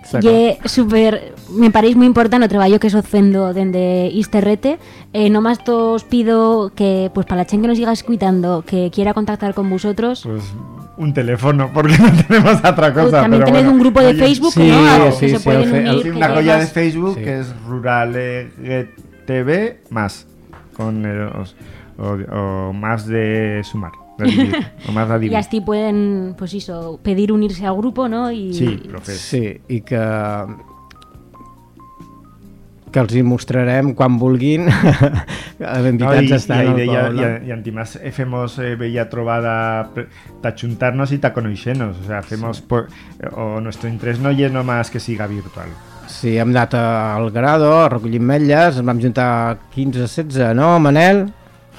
super, me parece muy importante el trabajo que os haciendo desde Isterrete. Eh, nomás os pido que, pues para la gente que nos siga escuchando, que quiera contactar con vosotros, Pues un teléfono, porque [LAUGHS] no tenemos otra cosa. Pues también pero tenéis bueno. un grupo de Facebook, Sí, ¿no? Sí, que se pueden unir. Una ya colla de Facebook Sí. que es Rural eh, TV más, con el- os- o, o más de sumar, [LAUGHS] de dividir, o más de Y así pueden, pues eso, pedir unirse al grupo, ¿no? Y, Sí, profe. Sí, i que que els hi mostrarem quan vulguin [LAUGHS] No, estar y al ahí deia- poble. y, y antimás hacemos eh, bella trobada tachuntarnos y taconoixenos, o sea, hacemos por- o nuestro interés no lleno más que siga virtual. Sí, hem anat al Grado, a recollir metlles, ens vam juntar 15-16, no, Manel?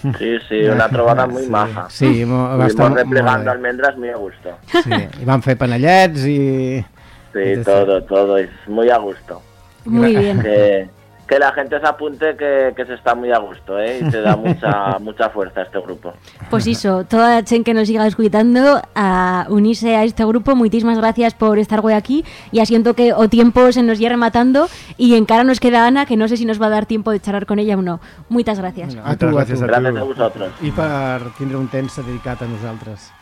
Sí, sí, [LAUGHS] una trovada muy Sí, maja. Sí, mo- va estar molt replegando bé. almendras muy a gusto. Sí, i vam fer panellets i... Sí, todo, todo, es muy a gusto. Muy bien. Que, que la gente se apunte que, que se está muy a gusto, ¿eh? Y se da [LAUGHS] mucha, mucha fuerza a este grupo. Pues eso, toda la gente que nos siga escuchando a unirse a este grupo, muchísimas gracias por estar hoy aquí y asiento que o tiempo se nos llegue rematando y en cara nos queda Ana, que no sé si nos va a dar tiempo de charlar con ella o no. Muchas gracias. A tu, a tu. gracias a Gracias a vosotros. I per tindre un temps dedicat a nosaltres.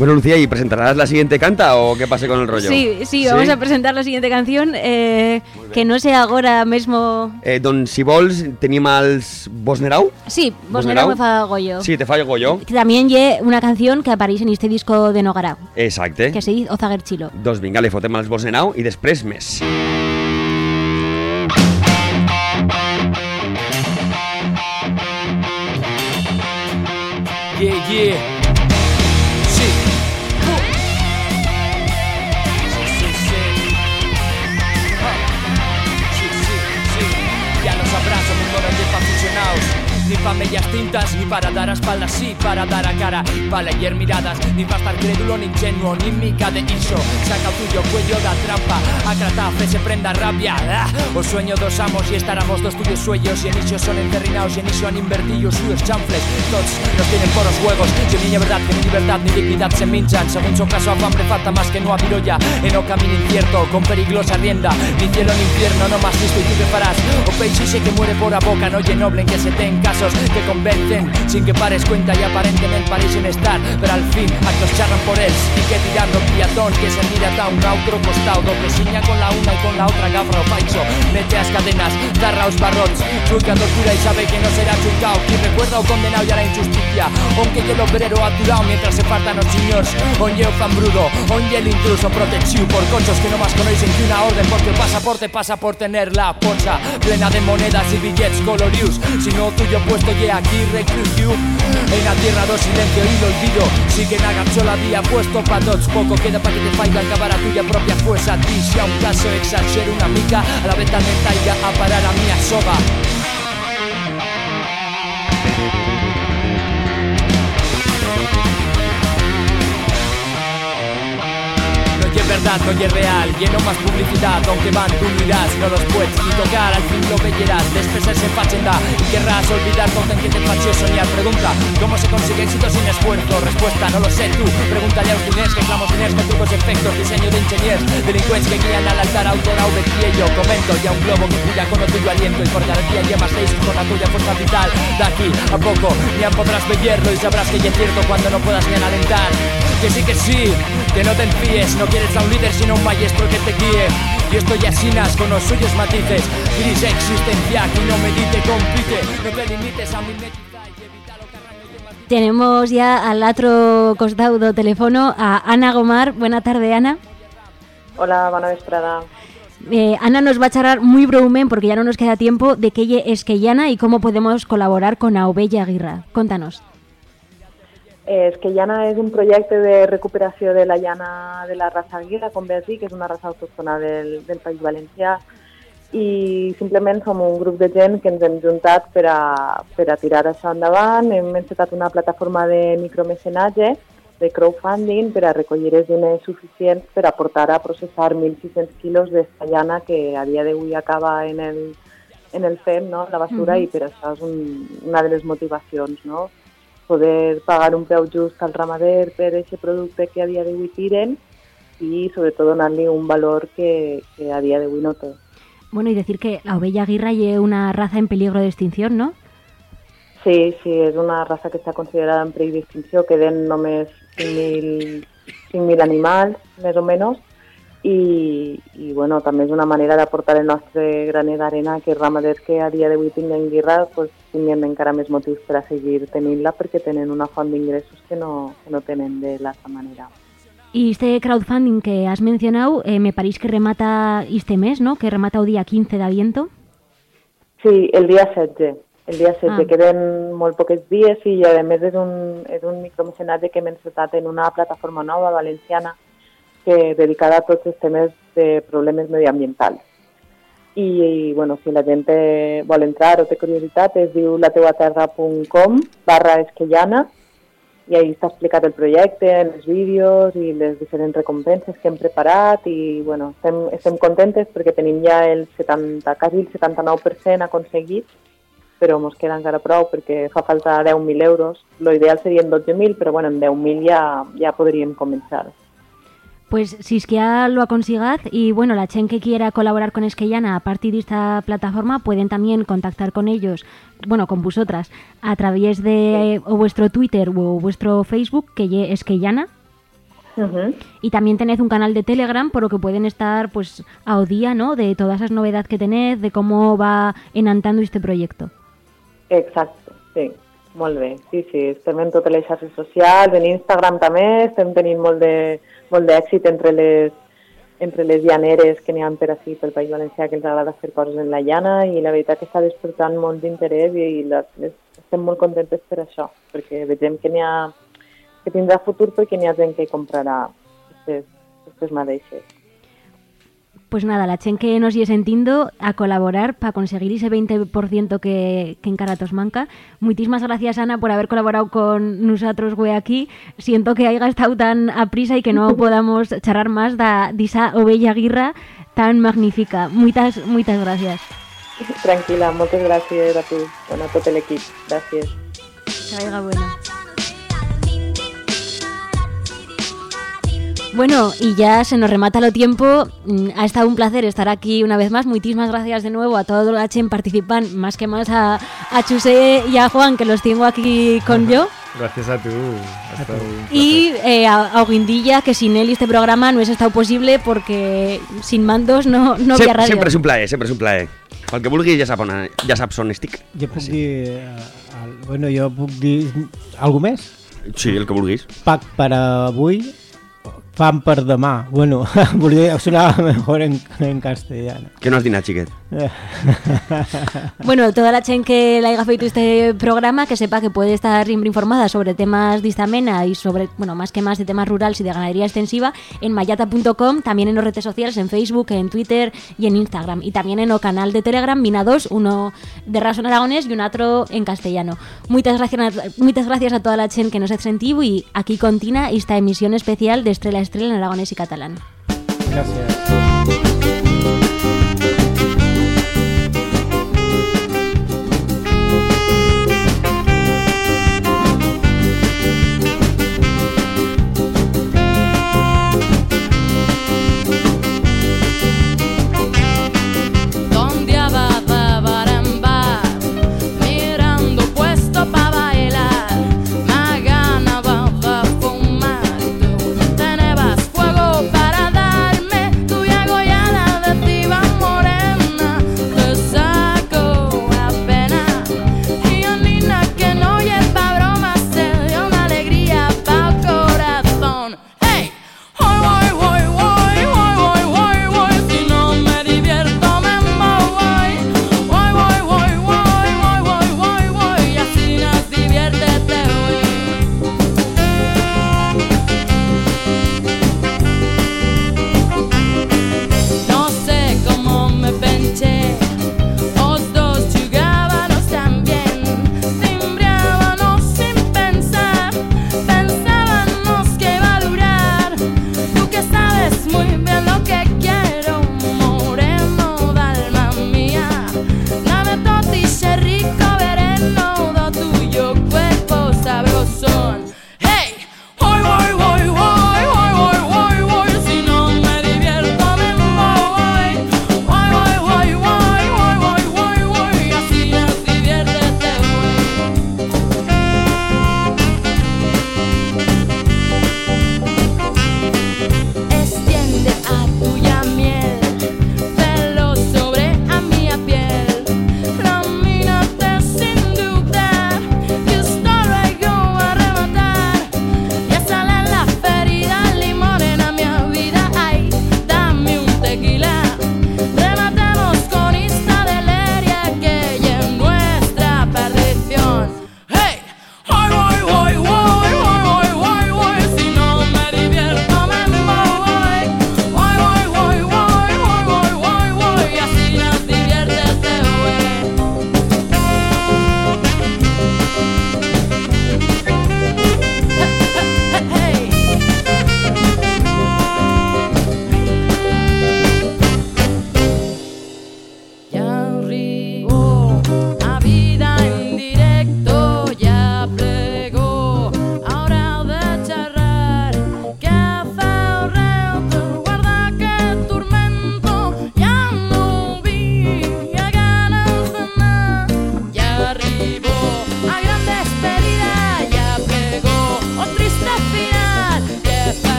Bueno, Lucía, ¿y presentarás la siguiente canta o qué pase con el rollo? Sí, sí, vamos a presentar la siguiente canción, eh, que no sé ahora mismo... Eh, don, si vols, tenim els Bosnerau? Sí, Bosnerau? me fa Goyo. Sí, te fallo yo. Que También lle una canción que aparece en este disco de Nogara, Exacte. que se dice Ozager Chilo. Doncs vinga, li fotem els Bosnerau i després més. Yeah, yeah. Ni pa' medias tintas, ni para dar a espaldas, sí, para dar a cara. Para leer miradas, ni para estar crédulo, ni ingenuo, ni mica de iso. Saca el tuyo cuello da trampa, acrata, fe se prenda rabia. Ah, Os sueño dos amos y estaramos dos tuyos sueños. Y en iso son enterrinados y en iso han invertido suyos chanfles. Tots nos tienen por los juegos. Yo ni verdad que ni libertad ni dignidad se minchan. Según su caso, a hambre falta más que no a virolla. En o camino incierto, con peligrosa rienda. Ni cielo ni infierno, no más listo y tú qué farás. O peixe que muere por a boca, no lle noble en que se ten que convencen. Sin que pares cuenta y aparentemente parecen estar. Pero al fin, actos charran por él. Y que tirando piatón, que se mira a un otro costado. Que siña con la una y con la otra gafra o falso. Mete as cadenas, zarra os barrots. Chuca tortura y sabe que no será chucao. Quien recuerda o condenado ya la injusticia. Aunque el obrero aturado mientras se faltan los señores. Onye o fan brudo, el intruso protegido por conchos que no más conocen que una orden. Porque el pasaporte pasa por tener la pocha plena de monedas y billets colorius. Si no tuyo puesto ye aquí reclusiu. En la tierra do silencio y lo olvido. Siguen agachó la vía puesto pa tots. Poco queda para que te faiga acabar a tuya propia fuerza. Ti a un caso exagero una mica. A la venta me taiga a parar a mi soga. Verdad no es real Lleno más publicidad, aunque van tú dirás No los puedes ni tocar, al fin lo verás Después se fachenda y querrás olvidar Con que te fació soñar Pregunta, ¿cómo se consigue éxito sin esfuerzo? Respuesta, no lo sé tú Pregúntale a los diners que clamo diners con trucos efectos Diseño de ingenieros, delincuentes que guían al altar autor y yo comento ya un globo que cuya con tuyo aliento Y por cada día lleva seis con la tuya fuerza vital De aquí a poco ya podrás beberlo Y sabrás que ya es cierto cuando no puedas ni alentar Que sí que sí, que no te enfíes No quieres a un líder sino un maestro que te guíe y esto ya sinas con los suyos matices Gris existencia, que no medite, compite No te limites a mi Tenemos ya al otro costado do teléfono a Ana Gomar. Buena tarde, Ana. Hola, buena vesprada. Eh, Ana nos va a charlar muy breumen, porque ya no nos queda tiempo, de qué es Queyana y cómo podemos colaborar con Aubella Aguirra. Contanos. Eh, Esquellana és un projecte de recuperació de la llana de la raça Aguila, com bé dir, que és una raça autòctona del, del País Valencià, i simplement som un grup de gent que ens hem juntat per a, per a tirar això endavant. Hem encetat una plataforma de micromecenatge, de crowdfunding, per a recollir els diners suficients per a portar a processar 1.600 quilos d'estallana que a dia d'avui acaba en el, en el FEM, no? la basura, mm -hmm. i per això és un, una de les motivacions, no? Poder pagar un preu just al ramader per aquest producte que a dia d'avui tiren i sobretot donar-li un valor que, que a dia d'avui no té. Bueno, y decir que la ovella aguirra es una raza en peligro de extinción, ¿no? Sí, sí, és una raça que està considerada en perill d'extinció, queden només 5.000 animals, més o menys, i, i bueno, també és una manera d'aportar el nostre graner d'arena que ramaders que a dia d'avui tinguen guirra pues, tinguin encara més motius per a seguir tenint-la perquè tenen una font d'ingressos que, no, que no tenen de l'altra manera. Y este crowdfunding que has mencionado, eh, me parece que remata este mes, ¿no? Que remata el día 15 de aviento. Sí, el dia 16. El dia 16 ah. queden molt pocs dies i a més és un, és un micromecenatge que hem encetat en una plataforma nova valenciana que dedicada a tots els temes de problemes mediambientals. I, i bueno, si la gent vol entrar o té curiositat, es diu lateuaterra.com barra esquellana i ahí està explicat el projecte, els vídeos i les diferents recompenses que hem preparat i bueno, estem, estem contentes perquè tenim ja el 70, quasi el 79% aconseguit, però ens queda encara prou perquè fa falta 10.000 euros. Ideal serien 12.000, però bueno, en 10.000 ja, ja podríem començar. Pues si es que ya lo consigado y bueno, la gente que quiera colaborar con Esquellana a partir de esta plataforma pueden también contactar con ellos, bueno, con vosotras, a través de o vuestro Twitter o vuestro Facebook, que es Esquellana. Y también tenéis un canal de Telegram por lo que pueden estar pues a día, ¿no? De todas esas novedades que tenéis, de cómo va enantando este proyecto. Exacto, sí. Molt bé, sí, sí, estem en totes les xarxes socials, en Instagram també, estem tenint molt de, molt d'èxit entre les, entre les llaneres que n'hi ha per així pel País Valencià que els agrada fer coses en la llana i la veritat que està despertant molt d'interès i, i la, estem molt contentes per això, perquè veiem que n'hi ha que tindrà futur perquè n'hi ha gent que comprarà aquestes mateixes. Pues nada, la chen que nos llegue entiendo a colaborar para conseguir ese 20% que, que en Caratos manca. Muchísimas gracias, Ana, por haber colaborado con nosotros, güey, aquí. Siento que haya estado tan a prisa y que no [LAUGHS] podamos charlar más de esa ovella guirra tan magnífica. Muchas, muchas gracias. Tranquila, muchas gracias a tu, bueno, a todo el equipo. Gracias. Que vaya bueno. Bueno, y ya se nos remata lo tiempo. Mm, ha estado un placer estar aquí una vez más. Muchísimas gracias de nuevo a todos los que participan, más que más a, a Chuse y a Juan, que los tengo aquí con yo. Gracias a tú. y eh, a, Guindilla, que sin él este programa no hubiese estado posible porque sin mandos no, no había radio. Siempre es un plaer, siempre es un plaer. Pel que vulgui ja sap, on, ja sap on estic. Jo puc sí. dir... bueno, jo puc dir... Algú més? Sí, el que vulguis. Pac per avui Pan per demà. Bueno, [LAUGHS] volia sonar mejor en, en castellano. ¿Qué no has dinat, xiquet? [LAUGHS] bueno, toda la gente que la haya feito este programa, que sepa que puede estar siempre informada sobre temas de esta mena y sobre, bueno, más que más de temas rurales y de ganadería extensiva en mayata.com, también en las redes sociales, en Facebook, en Twitter y en Instagram. Y también en el canal de Telegram, Mina 2, uno de Rason Aragones y un otro en castellano. Muchas gracias, muchas gracias a toda la gente que nos ha sentido y aquí continúa esta emisión especial de Estrella Estrella en aragonés y catalán.